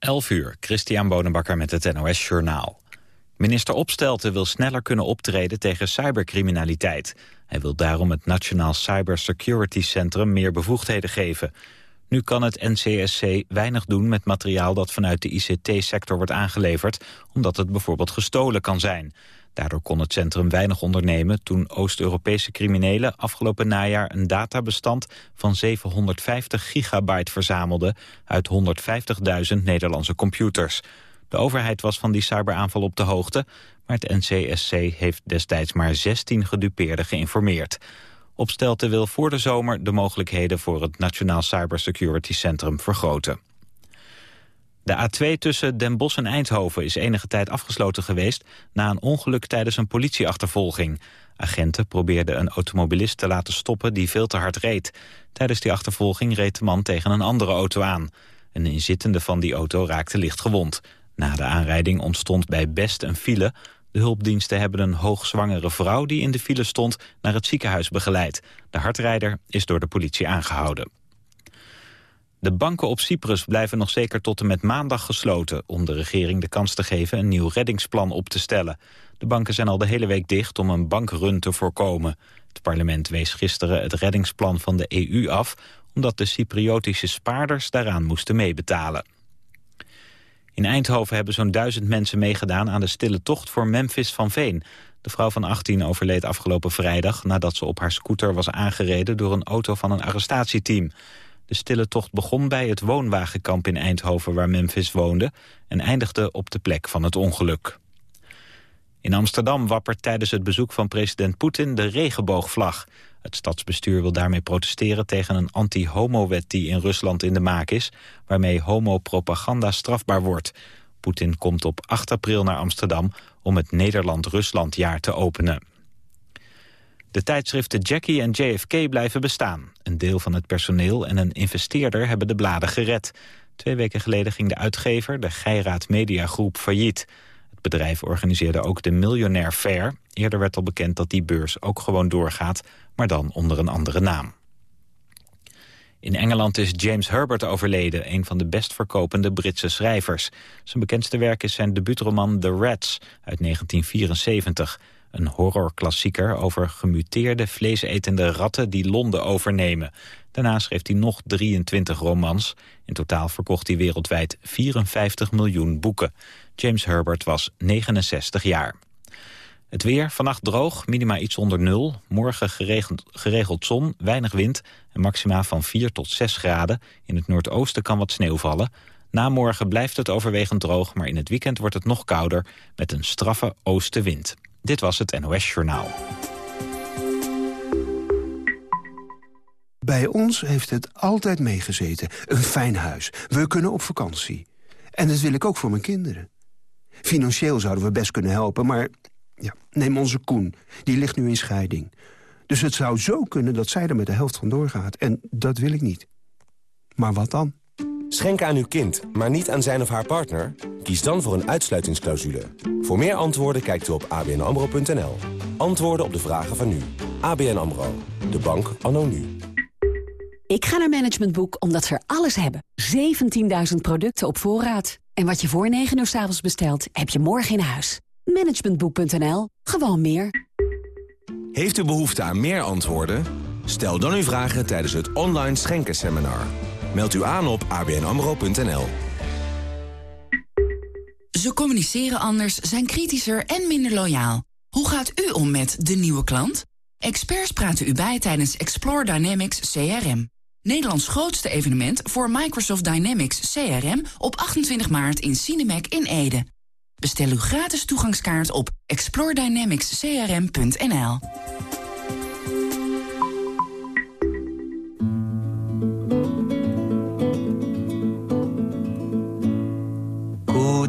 11 uur, Christian Bonenbakker met het NOS Journaal. Minister Opstelten wil sneller kunnen optreden tegen cybercriminaliteit. Hij wil daarom het Nationaal Cybersecurity Centrum meer bevoegdheden geven. Nu kan het NCSC weinig doen met materiaal dat vanuit de ICT-sector wordt aangeleverd... omdat het bijvoorbeeld gestolen kan zijn. Daardoor kon het centrum weinig ondernemen toen Oost-Europese criminelen afgelopen najaar een databestand van 750 gigabyte verzamelden uit 150.000 Nederlandse computers. De overheid was van die cyberaanval op de hoogte, maar het NCSC heeft destijds maar 16 gedupeerden geïnformeerd. Opstelten wil voor de zomer de mogelijkheden voor het Nationaal Cybersecurity Centrum vergroten. De A2 tussen Den Bosch en Eindhoven is enige tijd afgesloten geweest... na een ongeluk tijdens een politieachtervolging. Agenten probeerden een automobilist te laten stoppen die veel te hard reed. Tijdens die achtervolging reed de man tegen een andere auto aan. Een inzittende van die auto raakte licht gewond. Na de aanrijding ontstond bij Best een file. De hulpdiensten hebben een hoogzwangere vrouw die in de file stond... naar het ziekenhuis begeleid. De hardrijder is door de politie aangehouden. De banken op Cyprus blijven nog zeker tot en met maandag gesloten... om de regering de kans te geven een nieuw reddingsplan op te stellen. De banken zijn al de hele week dicht om een bankrun te voorkomen. Het parlement wees gisteren het reddingsplan van de EU af... omdat de Cypriotische spaarders daaraan moesten meebetalen. In Eindhoven hebben zo'n duizend mensen meegedaan aan de stille tocht voor Memphis van Veen. De vrouw van 18 overleed afgelopen vrijdag nadat ze op haar scooter was aangereden door een auto van een arrestatieteam. De stille tocht begon bij het woonwagenkamp in Eindhoven waar Memphis woonde... en eindigde op de plek van het ongeluk. In Amsterdam wappert tijdens het bezoek van president Poetin de regenboogvlag. Het stadsbestuur wil daarmee protesteren tegen een anti-homo-wet die in Rusland in de maak is... waarmee homopropaganda strafbaar wordt. Poetin komt op 8 april naar Amsterdam om het Nederland-Ruslandjaar te openen. De tijdschriften Jackie en JFK blijven bestaan. Een deel van het personeel en een investeerder hebben de bladen gered. Twee weken geleden ging de uitgever, de Geiraat Media Groep, failliet. Het bedrijf organiseerde ook de Miljonair Fair. Eerder werd al bekend dat die beurs ook gewoon doorgaat, maar dan onder een andere naam. In Engeland is James Herbert overleden, een van de best verkopende Britse schrijvers. Zijn bekendste werk is zijn debuutroman The Rats uit 1974... Een horrorklassieker over gemuteerde vleesetende ratten die Londen overnemen. Daarna schreef hij nog 23 romans. In totaal verkocht hij wereldwijd 54 miljoen boeken. James Herbert was 69 jaar. Het weer, vannacht droog, minima iets onder nul. Morgen geregeld, zon, weinig wind en maxima van 4 tot 6 graden. In het noordoosten kan wat sneeuw vallen. Na morgen blijft het overwegend droog, maar in het weekend wordt het nog kouder... met een straffe oostenwind. Dit was het NOS Journaal. Bij ons heeft het altijd meegezeten. Een fijn huis. We kunnen op vakantie. En dat wil ik ook voor mijn kinderen. Financieel zouden we best kunnen helpen, maar... Ja, neem onze Koen. Die ligt nu in scheiding. Dus het zou zo kunnen dat zij er met de helft van doorgaat. En dat wil ik niet. Maar wat dan? Schenken aan uw kind, maar niet aan zijn of haar partner? Kies dan voor een uitsluitingsclausule. Voor meer antwoorden kijkt u op abnamro.nl. Antwoorden op de vragen van nu. ABN AMRO. De bank anno nu. Ik ga naar Management Boek omdat ze er alles hebben. 17.000 producten op voorraad. En wat je voor 9 uur s avonds bestelt, heb je morgen in huis. Managementboek.nl. Gewoon meer. Heeft u behoefte aan meer antwoorden? Stel dan uw vragen tijdens het online schenkenseminar. Meld u aan op abnamro.nl. Ze communiceren anders, zijn kritischer en minder loyaal. Hoe gaat u om met de nieuwe klant? Experts praten u bij tijdens Explore Dynamics CRM. Nederlands grootste evenement voor Microsoft Dynamics CRM op 28 maart in Cinemac in Ede. Bestel uw gratis toegangskaart op exploredynamicscrm.nl.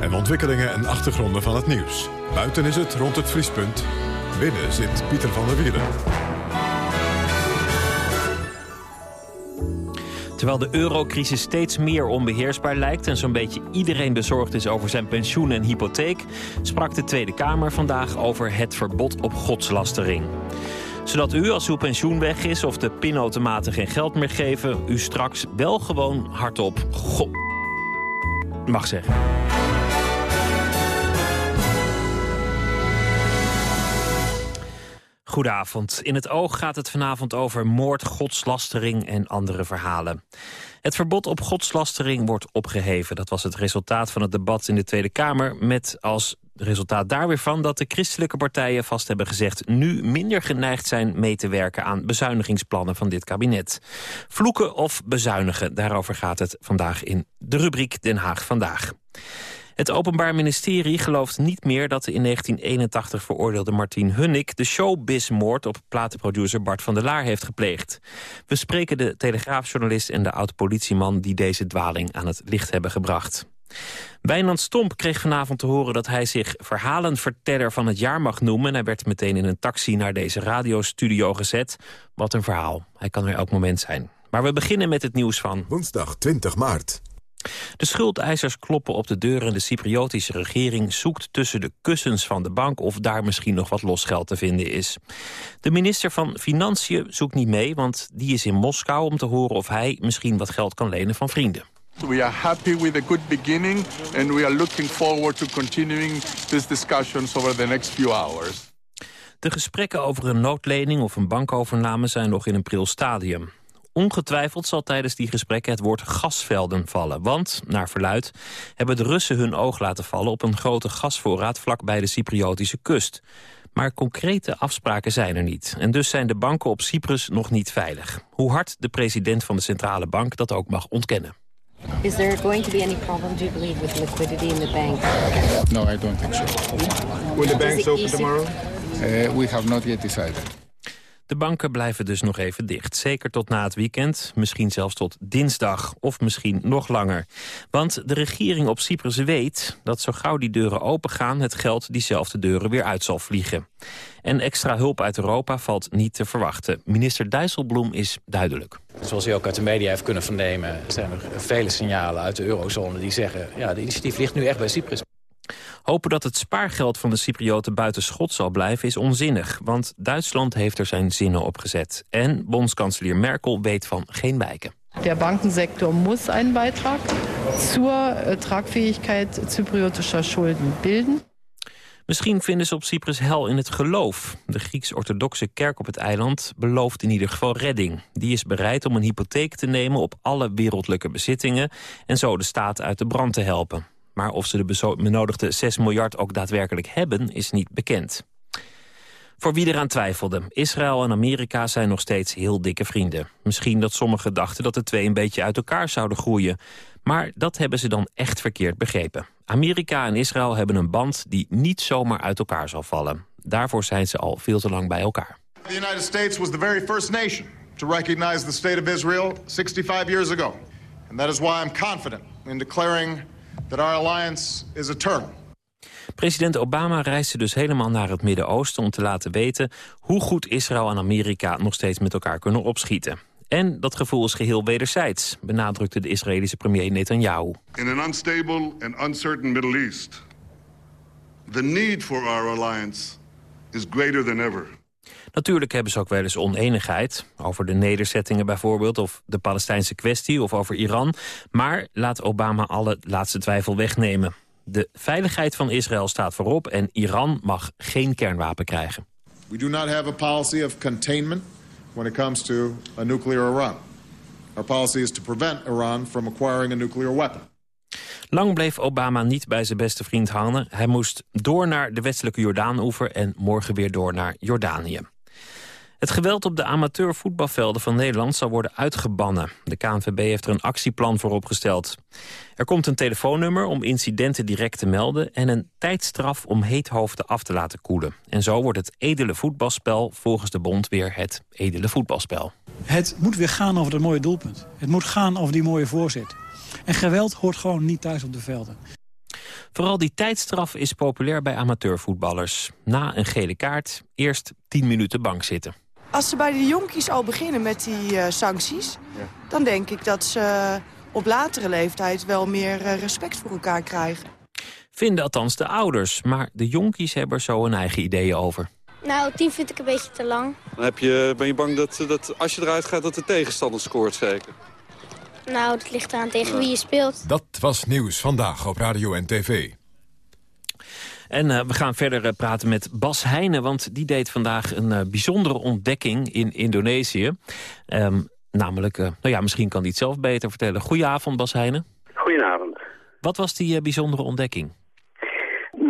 en ontwikkelingen en achtergronden van het nieuws. Buiten is het rond het vriespunt. Binnen zit Pieter van der Wielen. Terwijl de eurocrisis steeds meer onbeheersbaar lijkt... en zo'n beetje iedereen bezorgd is over zijn pensioen en hypotheek... sprak de Tweede Kamer vandaag over het verbod op godslastering. Zodat u, als uw pensioen weg is of de pinautomaten geen geld meer geven... u straks wel gewoon hardop God mag zeggen. Goedenavond. In het oog gaat het vanavond over moord, godslastering en andere verhalen. Het verbod op godslastering wordt opgeheven. Dat was het resultaat van het debat in de Tweede Kamer... met als resultaat daar weer van dat de christelijke partijen vast hebben gezegd... nu minder geneigd zijn mee te werken aan bezuinigingsplannen van dit kabinet. Vloeken of bezuinigen, daarover gaat het vandaag in de rubriek Den Haag Vandaag. Het Openbaar Ministerie gelooft niet meer dat de in 1981 veroordeelde Martin Hunnik... de showbizmoord op platenproducer Bart van der Laar heeft gepleegd. We spreken de telegraafjournalist en de oud-politieman... die deze dwaling aan het licht hebben gebracht. Wijnand Stomp kreeg vanavond te horen dat hij zich verhalenverteller van het jaar mag noemen. En hij werd meteen in een taxi naar deze radiostudio gezet. Wat een verhaal. Hij kan er elk moment zijn. Maar we beginnen met het nieuws van... Woensdag 20 maart. De schuldeisers kloppen op de deur en de Cypriotische regering zoekt tussen de kussens van de bank of daar misschien nog wat losgeld te vinden is. De minister van Financiën zoekt niet mee, want die is in Moskou om te horen of hij misschien wat geld kan lenen van vrienden. We are happy with a good beginning and we are looking forward to continuing these discussions over the next few hours. De gesprekken over een noodlening of een bankovername zijn nog in een pril stadium. Ongetwijfeld zal tijdens die gesprekken het woord gasvelden vallen. Want, naar verluid, hebben de Russen hun oog laten vallen... op een grote gasvoorraad vlakbij de Cypriotische kust. Maar concrete afspraken zijn er niet. En dus zijn de banken op Cyprus nog niet veilig. Hoe hard de president van de centrale bank dat ook mag ontkennen. Is there going to be any problem, do you believe, with liquidity in the bank? No, I don't think so. Will the banks open tomorrow? Uh, we have not yet decided. De banken blijven dus nog even dicht. Zeker tot na het weekend, misschien zelfs tot dinsdag of misschien nog langer. Want de regering op Cyprus weet dat zo gauw die deuren opengaan... het geld diezelfde deuren weer uit zal vliegen. En extra hulp uit Europa valt niet te verwachten. Minister Dijsselbloem is duidelijk. Zoals u ook uit de media heeft kunnen vernemen... zijn er vele signalen uit de eurozone die zeggen... ja, de initiatief ligt nu echt bij Cyprus. Hopen dat het spaargeld van de Cyprioten buiten schot zal blijven is onzinnig. Want Duitsland heeft er zijn zinnen op gezet. En bondskanselier Merkel weet van geen wijken. Der Bankensector muss einen Beitrag zur äh, Tragfähigkeit zypriotischer Schulden bilden. Misschien vinden ze op Cyprus hel in het geloof. De Grieks-orthodoxe kerk op het eiland belooft in ieder geval redding. Die is bereid om een hypotheek te nemen op alle wereldlijke bezittingen... en zo de staat uit de brand te helpen. Maar of ze de benodigde 6 miljard ook daadwerkelijk hebben, is niet bekend. Voor wie eraan twijfelde, Israël en Amerika zijn nog steeds heel dikke vrienden. Misschien dat sommigen dachten dat de twee een beetje uit elkaar zouden groeien. Maar dat hebben ze dan echt verkeerd begrepen. Amerika en Israël hebben een band die niet zomaar uit elkaar zal vallen. Daarvoor zijn ze al veel te lang bij elkaar. The United States was the very nation to recognize the state of Israel 65 years ago. And that is why I'm confident in declaring that our alliance is eternal. President Obama reisde dus helemaal naar het Midden-Oosten om te laten weten hoe goed Israël en Amerika nog steeds met elkaar kunnen opschieten. En dat gevoel is geheel wederzijds, benadrukte de Israëlische premier Netanyahu. In an unstable and uncertain Middle East, the need for our alliance is greater than ever. Natuurlijk hebben ze ook wel eens oneenigheid. Over de nederzettingen bijvoorbeeld, of de Palestijnse kwestie... of over Iran. Maar laat Obama alle laatste twijfel wegnemen. De veiligheid van Israël staat voorop... en Iran mag geen kernwapen krijgen. We do not have a policy of containment when it comes to a nuclear Iran. Our policy is to prevent Iran from acquiring a nuclear weapon. Lang bleef Obama niet bij zijn beste vriend hangen. Hij moest door naar de westelijke Jordaan-oever... en morgen weer door naar Jordanië. Het geweld op de amateurvoetbalvelden van Nederland zal worden uitgebannen. De KNVB heeft er een actieplan voor opgesteld. Er komt een telefoonnummer om incidenten direct te melden... en een tijdstraf om heethoofden af te laten koelen. En zo wordt het edele voetbalspel volgens de bond weer het edele voetbalspel. Het moet weer gaan over dat mooie doelpunt. Het moet gaan over die mooie voorzet. En geweld hoort gewoon niet thuis op de velden. Vooral die tijdstraf is populair bij amateurvoetballers. Na een gele kaart eerst 10 minuten bank zitten. Als ze bij de jonkies al beginnen met die uh, sancties... dan denk ik dat ze op latere leeftijd wel meer uh, respect voor elkaar krijgen. Vinden althans de ouders, maar de jonkies hebben er zo hun eigen ideeën over. Nou, 10 vind ik een beetje te lang. Dan heb je, ben je bang dat, dat als je eruit gaat dat de tegenstander scoort zeker? Nou, dat ligt eraan tegen wie je speelt. Dat was Nieuws Vandaag op Radio en TV. En uh, we gaan verder uh, praten met Bas Heijnen, want die deed vandaag een uh, bijzondere ontdekking in Indonesië. Um, namelijk, nou ja, misschien kan hij het zelf beter vertellen. Goedenavond, Bas Heijnen. Goedenavond. Wat was die bijzondere ontdekking?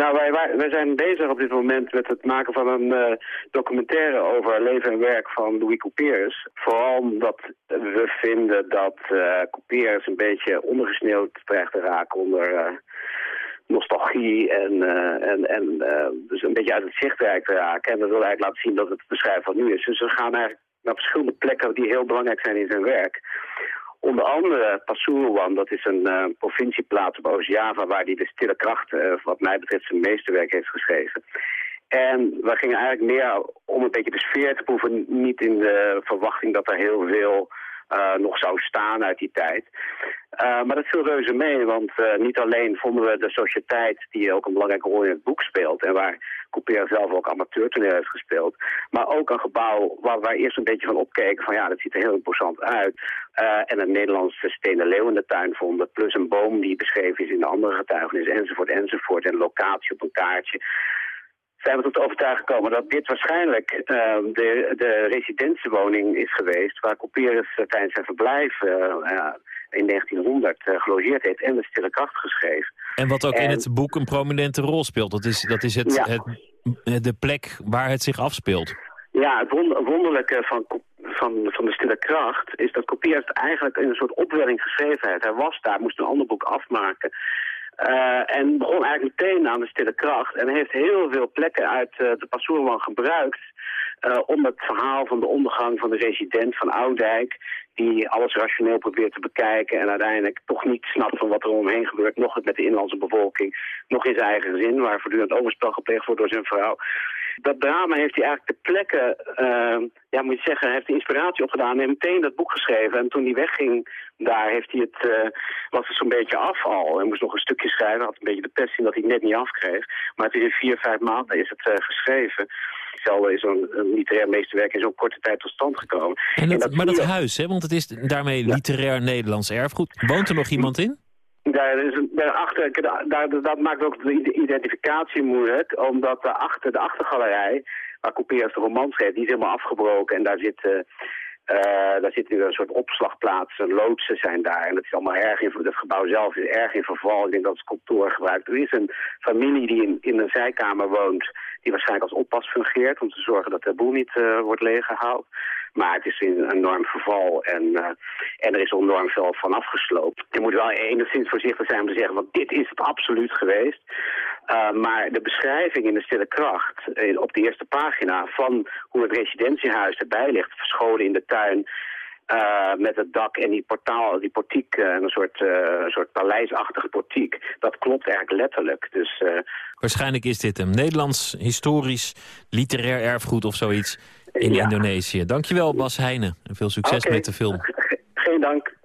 Nou, wij, wij, zijn bezig op dit moment met het maken van een uh, documentaire over leven en werk van Louis Couperus. Vooral omdat we vinden dat uh, Couperus een beetje ondergesneeuwd dreigt te raken onder uh, nostalgie en, en, en dus een beetje uit het zicht te raken. En we willen eigenlijk laten zien dat het beschrijven wat nu is. Dus we gaan eigenlijk naar verschillende plekken die heel belangrijk zijn in zijn werk. Onder andere Pasuruan, dat is een uh, provincieplaats op Oost-Java... waar hij de stille kracht, wat mij betreft, zijn meesterwerk heeft geschreven. En we gingen eigenlijk meer om een beetje de sfeer te proeven... niet in de verwachting dat er heel veel uh, nog zou staan uit die tijd. Uh, maar dat viel reuze mee, want uh, niet alleen vonden we de sociëteit... die ook een belangrijke rol in het boek speelt... en waar Couper zelf ook amateurtoneel heeft gespeeld... maar ook een gebouw waar wij eerst een beetje van opkeken... van ja, dat ziet er heel imposant uit. en een Nederlandse stenen leeuw in de tuin vonden... plus een boom die beschreven is in de andere getuigenis... enzovoort, enzovoort. En locatie op een kaartje zijn we tot de overtuiging gekomen dat dit waarschijnlijk uh, de, de residentiewoning is geweest... waar Couperus uh, tijdens zijn verblijf uh, in 1900 gelogeerd heeft en de stille kracht geschreven. En wat ook en, in het boek een prominente rol speelt. Dat is, dat is het, ja. het, de plek waar het zich afspeelt. Ja, het wonderlijke van, van, van de stille kracht is dat Couperus eigenlijk in een soort opwelling geschreven heeft. Hij was daar, moest een ander boek afmaken... Uh, en begon eigenlijk meteen aan de stille kracht. En heeft heel veel plekken uit uh, de Passoerman gebruikt... Uh, om het verhaal van de ondergang van de resident van Oudijk... die alles rationeel probeert te bekijken... en uiteindelijk toch niet snapt van wat er omheen gebeurt... nog het met de inlandse bevolking, nog in zijn eigen gezin... waar voortdurend overspel gepleegd wordt door zijn vrouw. Dat drama heeft hij eigenlijk de plekken, ja moet je zeggen, heeft de inspiratie opgedaan... en meteen dat boek geschreven. En toen hij wegging daar heeft hij het, uh, was het zo'n beetje af al. Hij moest nog een stukje schrijven, had een beetje de pest in dat hij het net niet afkreeg. Maar het is in vier, vijf maanden is het uh, geschreven. Hetzelfde is zo'n literair meesterwerk in zo'n korte tijd tot stand gekomen. En dat, en dat maar dat huis, hè, want het is daarmee literair Nederlands erfgoed. Woont er nog iemand in? Daar is daarachter, daar, dat maakt ook de identificatie moeilijk, omdat daarachter, de achtergalerij, waar Couperus de roman schreef, die is helemaal afgebroken en daar zit... daar zit een soort opslagplaatsen, loodsen zijn daar. En dat is allemaal erg in, het gebouw zelf is erg in verval. Ik denk dat het kantoor gebruikt. Er is een familie die in, een zijkamer woont, die waarschijnlijk als oppas fungeert... om te zorgen dat de boel niet uh, wordt leeggehaald. Maar het is in een enorm verval en, uh, en er is enorm veel van afgesloopt. Je moet wel enigszins voorzichtig zijn om te zeggen, want dit is het absoluut geweest. Uh, maar de beschrijving in de stille kracht in, op de eerste pagina van hoe het residentiehuis erbij ligt, verscholen in de tuin, uh, met het dak en die portaal, die portiek, uh, een soort, uh, soort paleisachtige portiek. Dat klopt eigenlijk letterlijk. Dus, Waarschijnlijk is dit een Nederlands historisch literair erfgoed of zoiets in ja. Indonesië. Dankjewel Bas Heijnen en veel succes okay. met de film. Geen dank.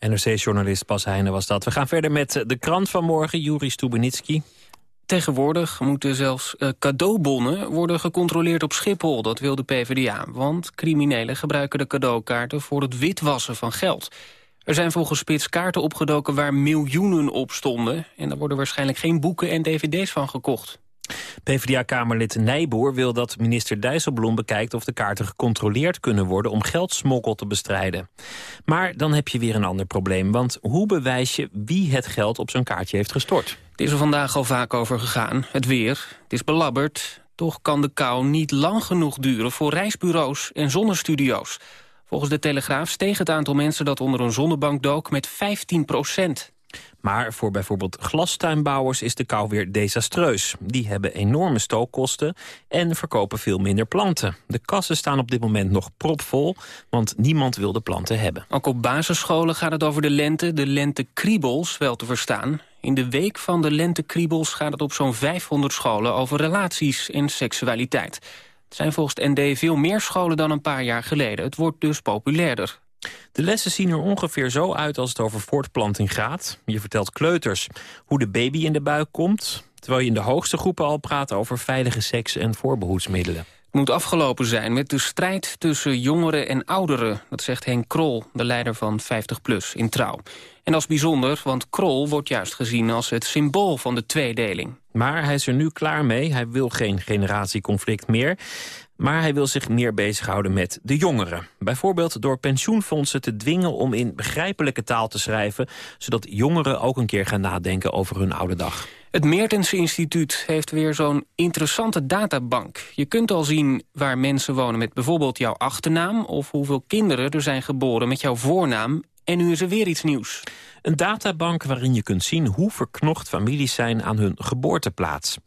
NRC-journalist Bas Heijnen was dat. We gaan verder met de krant van morgen, Juri Stubenitski. Tegenwoordig moeten zelfs uh, cadeaubonnen worden gecontroleerd op Schiphol. Dat wil de PvdA, want criminelen gebruiken de cadeaukaarten voor het witwassen van geld. Er zijn volgens Spits kaarten opgedoken waar miljoenen op stonden... en daar worden waarschijnlijk geen boeken en dvd's van gekocht. PvdA-kamerlid Nijboer wil dat minister Dijsselbloem bekijkt... of de kaarten gecontroleerd kunnen worden om geldsmokkel te bestrijden. Maar dan heb je weer een ander probleem. Want hoe bewijs je wie het geld op zo'n kaartje heeft gestort? Het is er vandaag al vaak over gegaan. Het weer. Het is belabberd. Toch kan de kou niet lang genoeg duren voor reisbureaus en zonnestudio's. Volgens de Telegraaf steeg het aantal mensen dat onder een zonnebank dook met 15 procent. Maar voor bijvoorbeeld glastuinbouwers is de kou weer desastreus. Die hebben enorme stookkosten en verkopen veel minder planten. De kassen staan op dit moment nog propvol, want niemand wil de planten hebben. Ook op basisscholen gaat het over de lente, de lentekriebels wel te verstaan. In de week van de lentekriebels gaat het op zo'n 500 scholen over relaties en seksualiteit. Het zijn volgens ND veel meer scholen dan een paar jaar geleden. Het wordt dus populairder. De lessen zien er ongeveer zo uit als het over voortplanting gaat. Je vertelt kleuters hoe de baby in de buik komt... terwijl je in de hoogste groepen al praat over veilige seks en voorbehoedsmiddelen. Het moet afgelopen zijn met de strijd tussen jongeren en ouderen. Dat zegt Henk Krol, de leider van 50PLUS, in Trouw. En dat is bijzonder, want Krol wordt juist gezien als het symbool van de tweedeling. Maar hij is er nu klaar mee. Hij wil geen generatieconflict meer. Maar hij wil zich meer bezighouden met de jongeren. Bijvoorbeeld door pensioenfondsen te dwingen om in begrijpelijke taal te schrijven... zodat jongeren ook een keer gaan nadenken over hun oude dag. Het Meertens Instituut heeft weer zo'n interessante databank. Je kunt al zien waar mensen wonen met bijvoorbeeld jouw achternaam... of hoeveel kinderen er zijn geboren met jouw voornaam. En nu is er weer iets nieuws. Een databank waarin je kunt zien hoe verknocht families zijn aan hun geboorteplaats.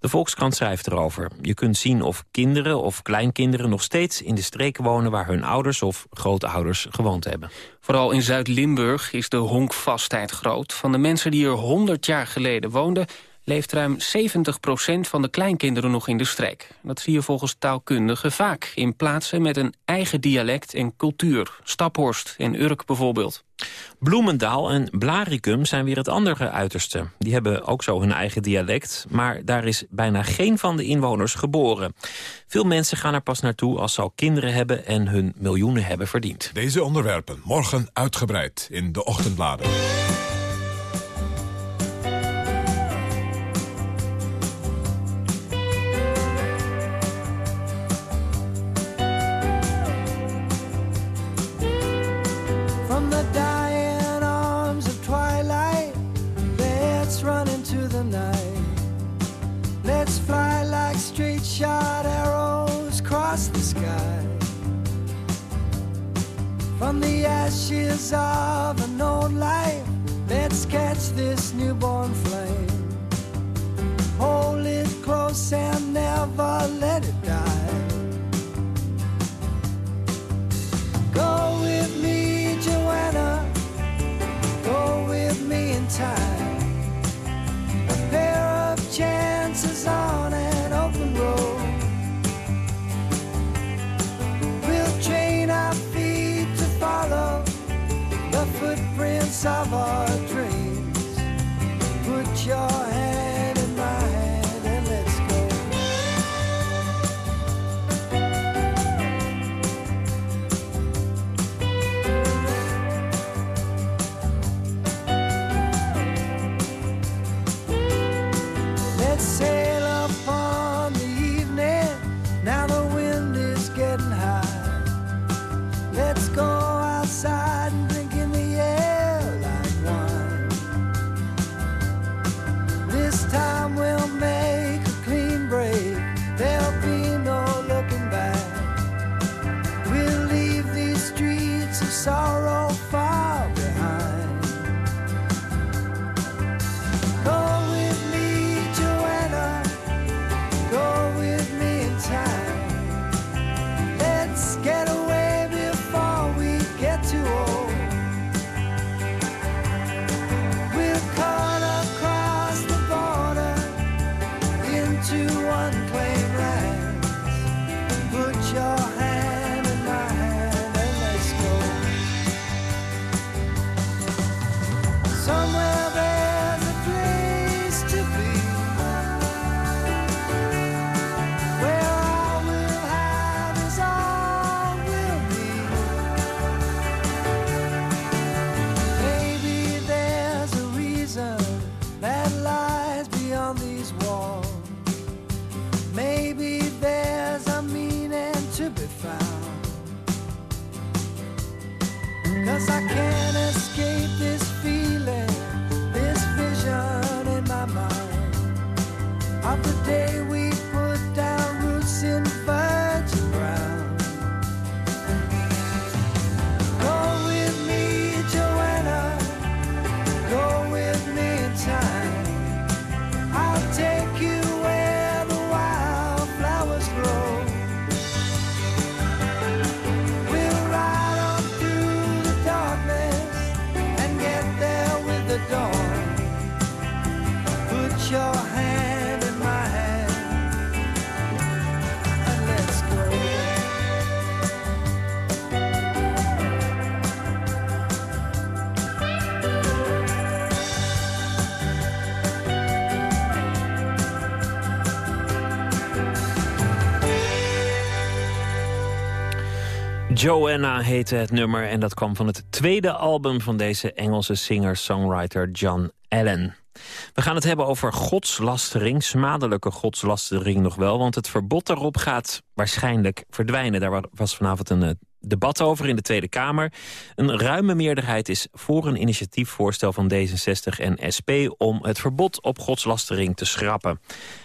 De Volkskrant schrijft erover. Je kunt zien of kinderen of kleinkinderen nog steeds in de streek wonen... waar hun ouders of grootouders gewoond hebben. Vooral in Zuid-Limburg is de honkvastheid groot. Van de mensen die er 100 jaar geleden woonden leeft ruim 70% van de kleinkinderen nog in de streek. Dat zie je volgens taalkundigen vaak in plaatsen met een eigen dialect en cultuur. Staphorst en Urk bijvoorbeeld. Bloemendaal en Blaricum zijn weer het andere uiterste. Die hebben ook zo hun eigen dialect, maar daar is bijna geen van de inwoners geboren. Veel mensen gaan er pas naartoe als ze al kinderen hebben en hun miljoenen hebben verdiend. Deze onderwerpen morgen uitgebreid in de ochtendbladen. desire. Joanna heette het nummer en dat kwam van het tweede album van deze Engelse singer-songwriter John Allen. We gaan het hebben over godslastering, smadelijke godslastering nog wel... want het verbod daarop gaat waarschijnlijk verdwijnen. Daar was vanavond een eh, debat over in de Tweede Kamer. Een ruime meerderheid is voor een initiatiefvoorstel van D66 en SP... om het verbod op godslastering te schrappen.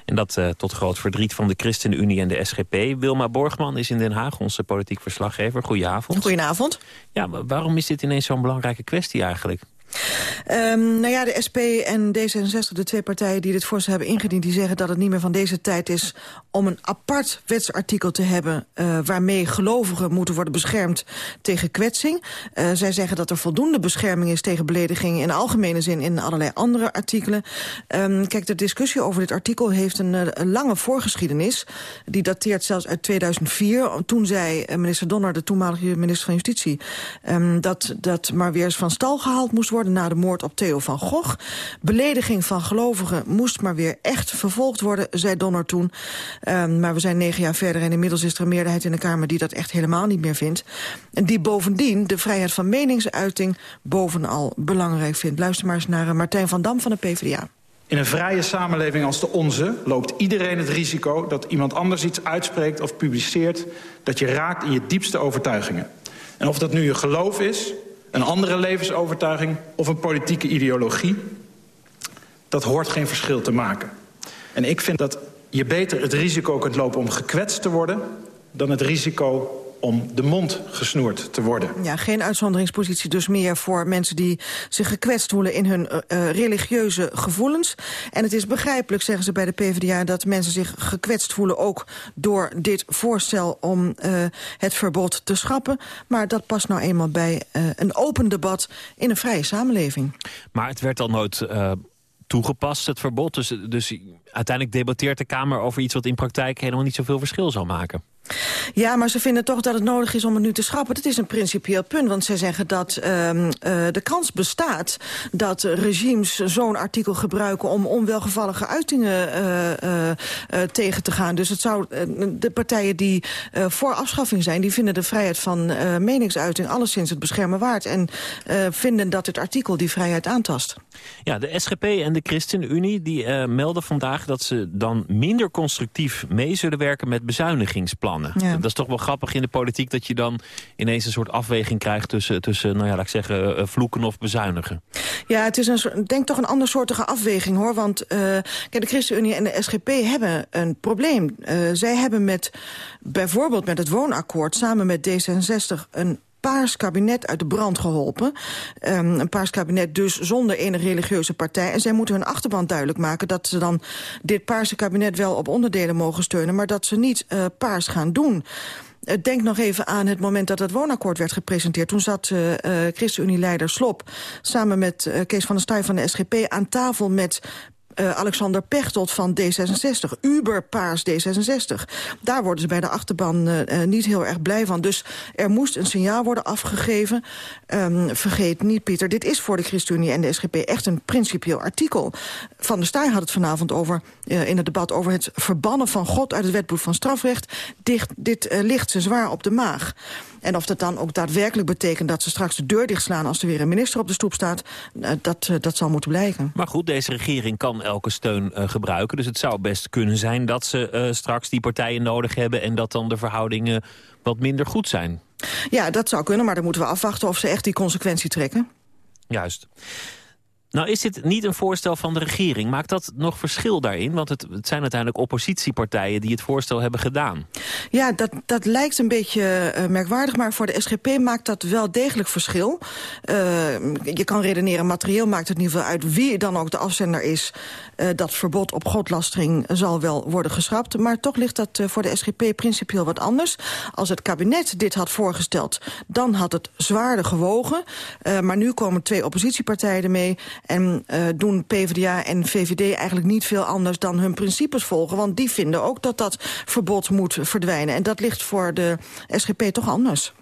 En dat uh, tot groot verdriet van de ChristenUnie en de SGP. Wilma Borgman is in Den Haag, onze politiek verslaggever. Goedenavond. Goedenavond. Ja, waarom is dit ineens zo'n belangrijke kwestie eigenlijk? Um, nou ja, de SP en D66, de twee partijen die dit voorstel hebben ingediend... die zeggen dat het niet meer van deze tijd is om een apart wetsartikel te hebben... Uh, waarmee gelovigen moeten worden beschermd tegen kwetsing. Uh, zij zeggen dat er voldoende bescherming is tegen belediging... in algemene zin in allerlei andere artikelen. Um, kijk, de discussie over dit artikel heeft een, een, lange voorgeschiedenis. Die dateert zelfs uit 2004. Toen zei minister Donner, de toenmalige minister van Justitie... Um, dat dat maar weer eens van stal gehaald moest worden na de moord op Theo van Gogh. Belediging van gelovigen moest maar weer echt vervolgd worden, zei Donner toen. Um, maar we zijn negen jaar verder en inmiddels is er een meerderheid in de Kamer... die dat echt helemaal niet meer vindt. En die bovendien de vrijheid van meningsuiting bovenal belangrijk vindt. Luister maar eens naar Martijn van Dam van de PvdA. In een vrije samenleving als de onze loopt iedereen het risico... dat iemand anders iets uitspreekt of publiceert... dat je raakt in je diepste overtuigingen. En of dat nu je geloof is, een andere levensovertuiging of een politieke ideologie... dat hoort geen verschil te maken. En ik vind dat je beter het risico kunt lopen om gekwetst te worden... dan het risico om de mond gesnoerd te worden. Ja, geen uitzonderingspositie dus meer voor mensen die zich gekwetst voelen in hun uh, religieuze gevoelens. En het is begrijpelijk, zeggen ze bij de PvdA, dat mensen zich gekwetst voelen ook door dit voorstel om uh, het verbod te schrappen. Maar dat past nou eenmaal bij uh, een open debat in een vrije samenleving. Maar het werd al nooit toegepast, het verbod. Dus, dus uiteindelijk debatteert de Kamer over iets wat in praktijk helemaal niet zoveel verschil zal maken. Ja, maar ze vinden toch dat het nodig is om het nu te schrappen. Dat is een principieel punt, want zij zeggen dat uh, uh, de kans bestaat... dat regimes zo'n artikel gebruiken om onwelgevallige uitingen uh, tegen te gaan. Dus het zou, de partijen die voor afschaffing zijn... die vinden de vrijheid van meningsuiting alleszins het beschermen waard... en vinden dat het artikel die vrijheid aantast. Ja, de SGP en de ChristenUnie die melden vandaag... dat ze dan minder constructief mee zullen werken met bezuinigingsplannen. Ja. Dat is toch wel grappig in de politiek dat je dan ineens een soort afweging krijgt tussen, tussen nou ja, laat ik zeggen, uh, vloeken of bezuinigen. Ja, het is een denk toch een andersoortige afweging hoor. Want uh, kijk, de ChristenUnie en de SGP hebben een probleem. Uh, zij hebben met bijvoorbeeld met het woonakkoord samen met D66 een paars kabinet uit de brand geholpen. Um, een paars kabinet dus zonder enige religieuze partij. En zij moeten hun achterban duidelijk maken... dat ze dan dit paarse kabinet wel op onderdelen mogen steunen... maar dat ze niet uh, paars gaan doen. Denk nog even aan het moment dat het woonakkoord werd gepresenteerd. Toen zat uh, ChristenUnie-leider Slop samen met uh, Kees van der Staaij van de SGP... aan tafel met uh, Alexander Pechtold van D66. Uberpaars D66. Daar worden ze bij de achterban uh, niet heel erg blij van. Dus er moest een signaal worden afgegeven. Um, vergeet niet, Pieter, dit is voor de ChristenUnie en de SGP echt een principieel artikel. Van der Staaij had het vanavond over, uh, in het debat over het verbannen van God uit het wetboek van strafrecht. Dit, dit ligt ze zwaar op de maag. En of dat dan ook daadwerkelijk betekent dat ze straks de deur dichtslaan... als er weer een minister op de stoep staat, dat, dat zal moeten blijken. Maar goed, deze regering kan elke steun uh, gebruiken. Dus het zou best kunnen zijn dat ze uh, straks die partijen nodig hebben... en dat dan de verhoudingen wat minder goed zijn. Ja, dat zou kunnen, maar dan moeten we afwachten of ze echt die consequentie trekken. Juist. Nou is dit niet een voorstel van de regering. Maakt dat nog verschil daarin? Want het, het, zijn uiteindelijk oppositiepartijen die het voorstel hebben gedaan. Ja, dat, dat lijkt een beetje uh, merkwaardig, maar voor de SGP maakt dat wel degelijk verschil. Uh, je kan redeneren, materieel maakt het ieder geval uit wie dan ook de afzender is. Uh, dat verbod op godlastering zal wel worden geschrapt. Maar toch ligt dat voor de SGP principieel wat anders. Als het kabinet dit had voorgesteld, dan had het zwaarder gewogen. maar nu komen twee oppositiepartijen ermee... En uh, doen PvdA en VVD eigenlijk niet veel anders dan hun principes volgen. Want die vinden ook dat dat verbod moet verdwijnen. En dat ligt voor de SGP toch anders.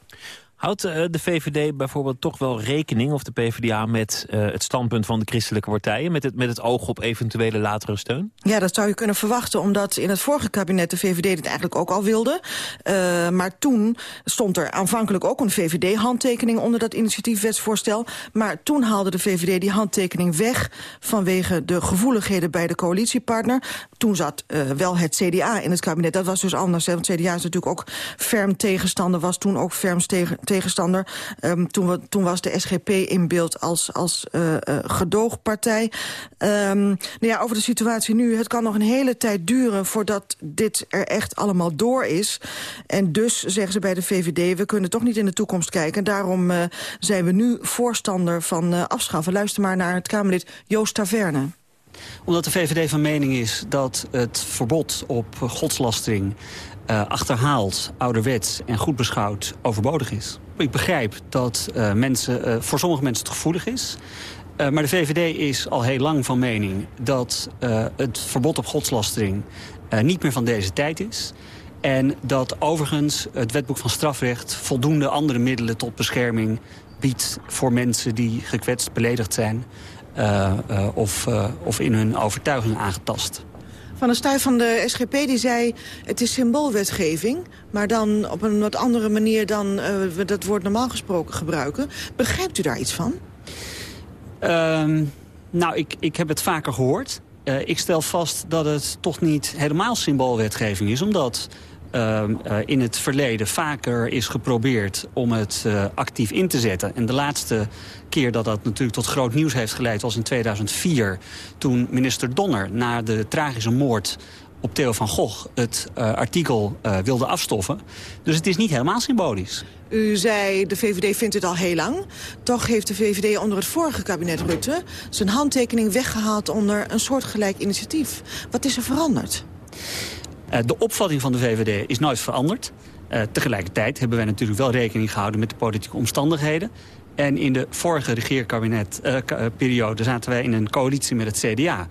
Houdt uh, de VVD bijvoorbeeld toch wel rekening, of de PvdA... met uh, het standpunt van de christelijke partijen... Met het, met het oog op eventuele latere steun? Ja, dat zou je kunnen verwachten, omdat in het vorige kabinet... de VVD dit eigenlijk ook al wilde. Uh, maar toen stond er aanvankelijk ook een VVD-handtekening... onder dat initiatiefwetsvoorstel. Maar toen haalde de VVD die handtekening weg... vanwege de gevoeligheden bij de coalitiepartner. Toen zat wel het CDA in het kabinet. Dat was dus anders, hè, want het CDA is natuurlijk ook ferm tegenstander... was toen ook ferm tegen tegenstander. Um, toen, toen was de SGP in beeld als, als uh, gedoogpartij. Um, nou ja, over de situatie nu. Het kan nog een hele tijd duren voordat dit er echt allemaal door is. En dus, zeggen ze bij de VVD, we kunnen toch niet in de toekomst kijken. En daarom uh, zijn we nu voorstander van afschaffen. Luister maar naar het Kamerlid Joost Taverne omdat de VVD van mening is dat het verbod op godslastering achterhaald, ouderwets en goed beschouwd overbodig is. Ik begrijp dat uh, mensen, uh, voor sommige mensen het gevoelig is. maar de VVD is al heel lang van mening dat het verbod op godslastering niet meer van deze tijd is. En dat overigens het wetboek van strafrecht voldoende andere middelen tot bescherming biedt voor mensen die gekwetst, beledigd zijn of, of in hun overtuiging aangetast. Van der Stuyf van de SGP die zei... het is symboolwetgeving, maar dan op een wat andere manier... dan uh, we dat woord normaal gesproken gebruiken. Begrijpt u daar iets van? Uh, nou, ik, ik heb het vaker gehoord. Uh, ik stel vast dat het toch niet helemaal symboolwetgeving is... omdat uh, uh, in het verleden vaker is geprobeerd om het uh, actief in te zetten. En de laatste keer dat dat natuurlijk tot groot nieuws heeft geleid was in 2004... toen minister Donner na de tragische moord op Theo van Gogh het artikel wilde afstoffen. Dus het is niet helemaal symbolisch. U zei, de VVD vindt het al heel lang. Toch heeft de VVD onder het vorige kabinet Rutte... zijn handtekening weggehaald onder een soortgelijk initiatief. Wat is er veranderd? Uh, de opvatting van de VVD is nooit veranderd. Uh, tegelijkertijd hebben wij natuurlijk wel rekening gehouden met de politieke omstandigheden. En in de vorige regeerkabinetperiode uh, zaten wij in een coalitie met het CDA.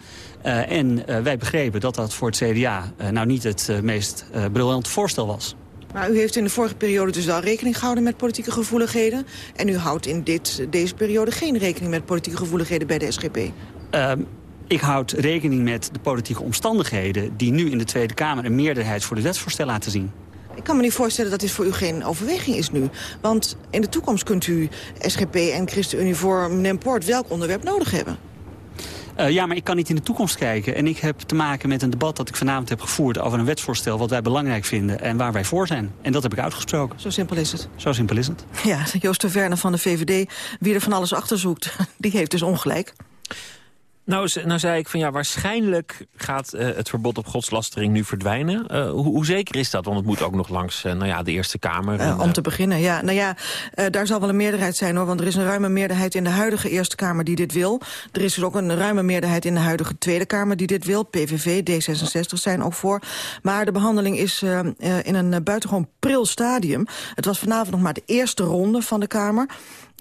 en wij begrepen dat dat voor het CDA nou niet het meest briljante voorstel was. Maar u heeft in de vorige periode dus wel rekening gehouden met politieke gevoeligheden. En u houdt in dit, deze periode geen rekening met politieke gevoeligheden bij de SGP. Ik houd rekening met de politieke omstandigheden... die nu in de Tweede Kamer een meerderheid voor de wetsvoorstel laten zien. Ik kan me niet voorstellen dat dit voor u geen overweging is nu. Want in de toekomst kunt u SGP en ChristenUnie voor Nemport welk onderwerp nodig hebben. Uh, ja, maar ik kan niet in de toekomst kijken. En ik heb te maken met een debat dat ik vanavond heb gevoerd... over een wetsvoorstel wat wij belangrijk vinden en waar wij voor zijn. En dat heb ik uitgesproken. Zo simpel is het. Zo simpel is het. Ja, Joost de Verne van de VVD, wie er van alles achter zoekt... die heeft dus ongelijk. Nou, nou zei ik van ja, waarschijnlijk gaat uh, het verbod op godslastering nu verdwijnen. Uh, hoe, hoe, zeker is dat? Want het moet ook nog langs uh, nou ja, de Eerste Kamer. En, om te beginnen, ja. Nou ja, daar zal wel een meerderheid zijn hoor. Want er is een ruime meerderheid in de huidige Eerste Kamer die dit wil. Er is dus ook een ruime meerderheid in de huidige Tweede Kamer die dit wil. PVV, D66 zijn ook voor. Maar de behandeling is in een buitengewoon pril stadium. Het was vanavond nog maar de eerste ronde van de Kamer.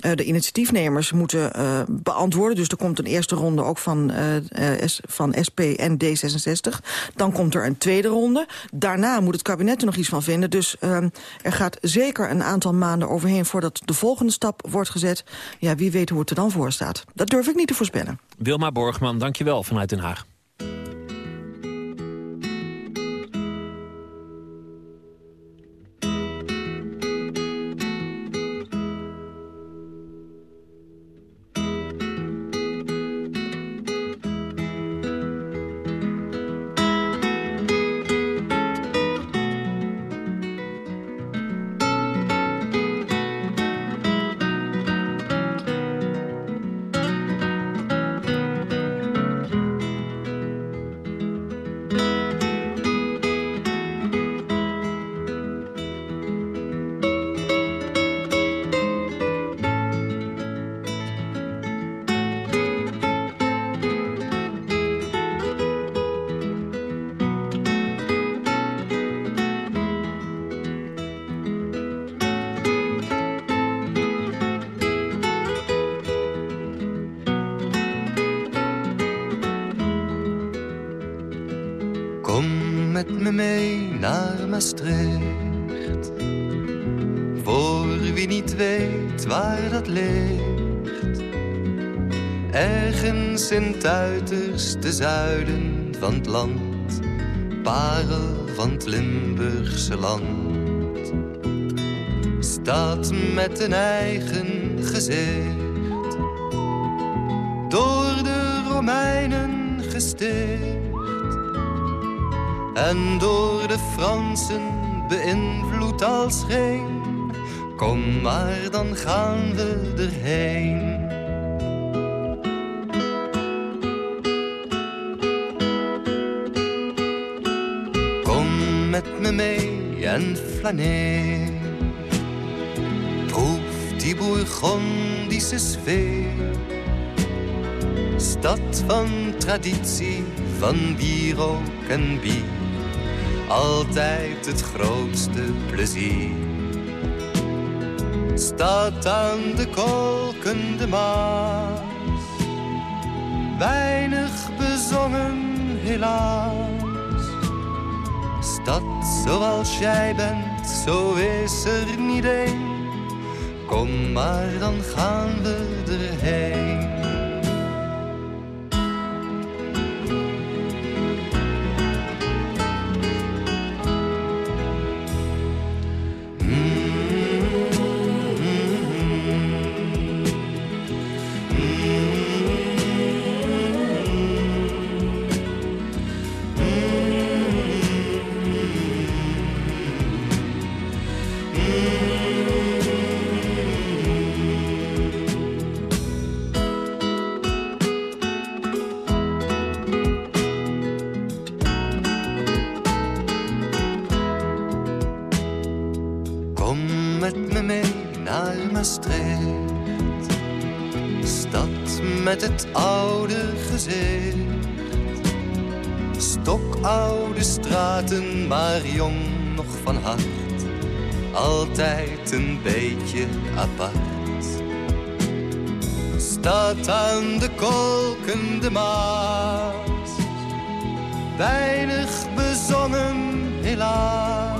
Uh, de initiatiefnemers moeten uh, beantwoorden. Dus er komt een eerste ronde ook van, uh, van SP en D66. Dan komt er een tweede ronde. Daarna moet het kabinet er nog iets van vinden. Dus ehm, er gaat zeker een aantal maanden overheen... voordat de volgende stap wordt gezet. Ja, wie weet hoe het er dan voor staat. Dat durf ik niet te voorspellen. Wilma Borgman, dankjewel vanuit Den Haag. Kom met me mee naar Maastricht. Voor wie niet weet waar dat ligt. Ergens in het uiterste zuiden van het land. Parel van het Limburgse land. Staat met een eigen gezicht. Door de Romeinen gesticht en door de Fransen beïnvloed als geen. Kom maar, dan gaan we erheen. Kom met me mee en flaneer. Proef die Bourgondische sfeer. Stad van traditie, van wierook en bier altijd het grootste plezier. Staat aan de kolkende maas, weinig bezongen helaas. Stad zoals jij bent, zo is er niet één. Kom maar, dan gaan we erheen. Het oude gezicht. Stokoude straten, maar jong nog van hart. Altijd een beetje apart. Staat aan de kolkende maas. Weinig bezongen helaas.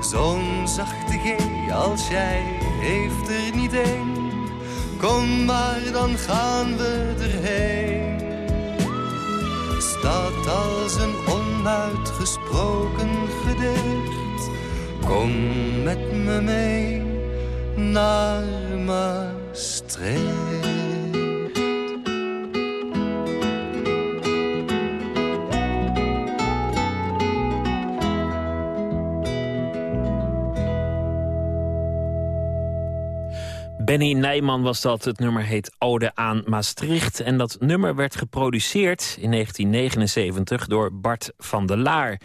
Zo'n zachte G als jij heeft er niet één. Kom maar, dan gaan we erheen. Staat als een onuitgesproken gedicht. Kom met me mee naar Maastricht. Benny Nijman was dat. Het nummer heet Ode aan Maastricht. En dat nummer werd geproduceerd in 1979 door Bart van der Laar.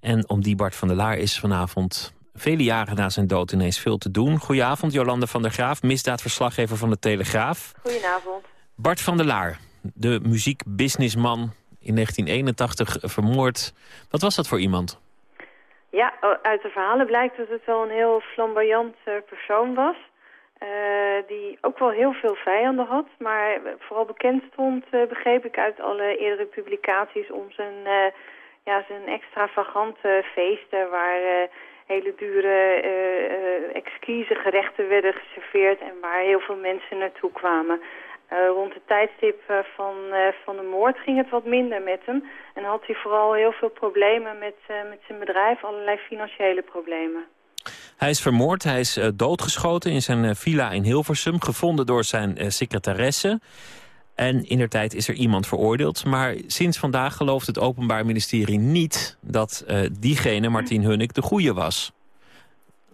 En om die Bart van der Laar is vanavond vele jaren na zijn dood ineens veel te doen. Goedenavond, Jolande van der Graaf, misdaadverslaggever van de Telegraaf. Goedenavond. Bart van der Laar, de muziekbusinessman in 1981 vermoord. Wat was dat voor iemand? Ja, uit de verhalen blijkt dat het wel een heel flamboyant uh, persoon was. Uh, die ook wel heel veel vijanden had, maar vooral bekend stond, uh, begreep ik uit alle eerdere publicaties, om zijn, ja, zijn extravagante feesten waar hele dure, exquise gerechten werden geserveerd en waar heel veel mensen naartoe kwamen. Rond het tijdstip van, van de moord ging het wat minder met hem. En had hij vooral heel veel problemen met, met zijn bedrijf, allerlei financiële problemen. Hij is vermoord, hij is doodgeschoten in zijn villa in Hilversum, gevonden door zijn secretaresse. En in tijd is er iemand veroordeeld. Maar sinds vandaag gelooft het Openbaar Ministerie niet dat diegene, Martin Hunnik, de goede was.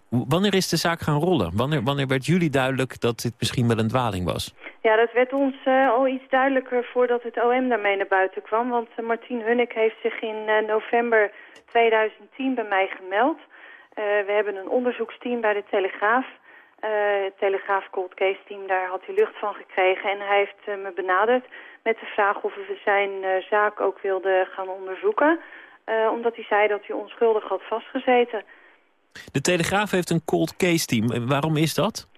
Wanneer is de zaak gaan rollen? Wanneer, wanneer werd jullie duidelijk dat dit misschien wel een dwaling was? Ja, dat werd ons al iets duidelijker voordat het OM daarmee naar buiten kwam. Want Martien Hunnik heeft zich in november 2010 bij mij gemeld. We hebben een onderzoeksteam bij de Telegraaf. het Telegraaf Cold Case Team, daar had hij lucht van gekregen. En hij heeft me benaderd met de vraag of we zijn zaak ook wilden gaan onderzoeken. omdat hij zei dat hij onschuldig had vastgezeten. De Telegraaf heeft een cold case team. Waarom is dat?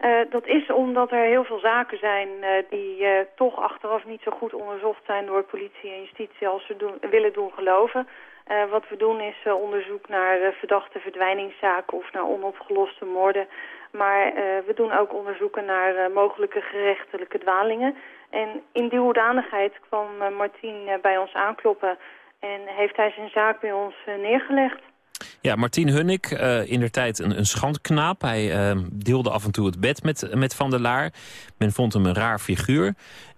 Uh, dat is omdat er heel veel zaken zijn uh, die uh, toch achteraf niet zo goed onderzocht zijn door politie en justitie als ze doen, willen doen geloven. Wat we doen is onderzoek naar verdachte verdwijningszaken of naar onopgeloste moorden. Maar we doen ook onderzoeken naar mogelijke gerechtelijke dwalingen. En in die hoedanigheid kwam Martien bij ons aankloppen en heeft hij zijn zaak bij ons neergelegd. Ja, Martien Hunnik, in der tijd een, een schandknaap. Hij deelde af en toe het bed met, met Van der Laar. Men vond hem een raar figuur.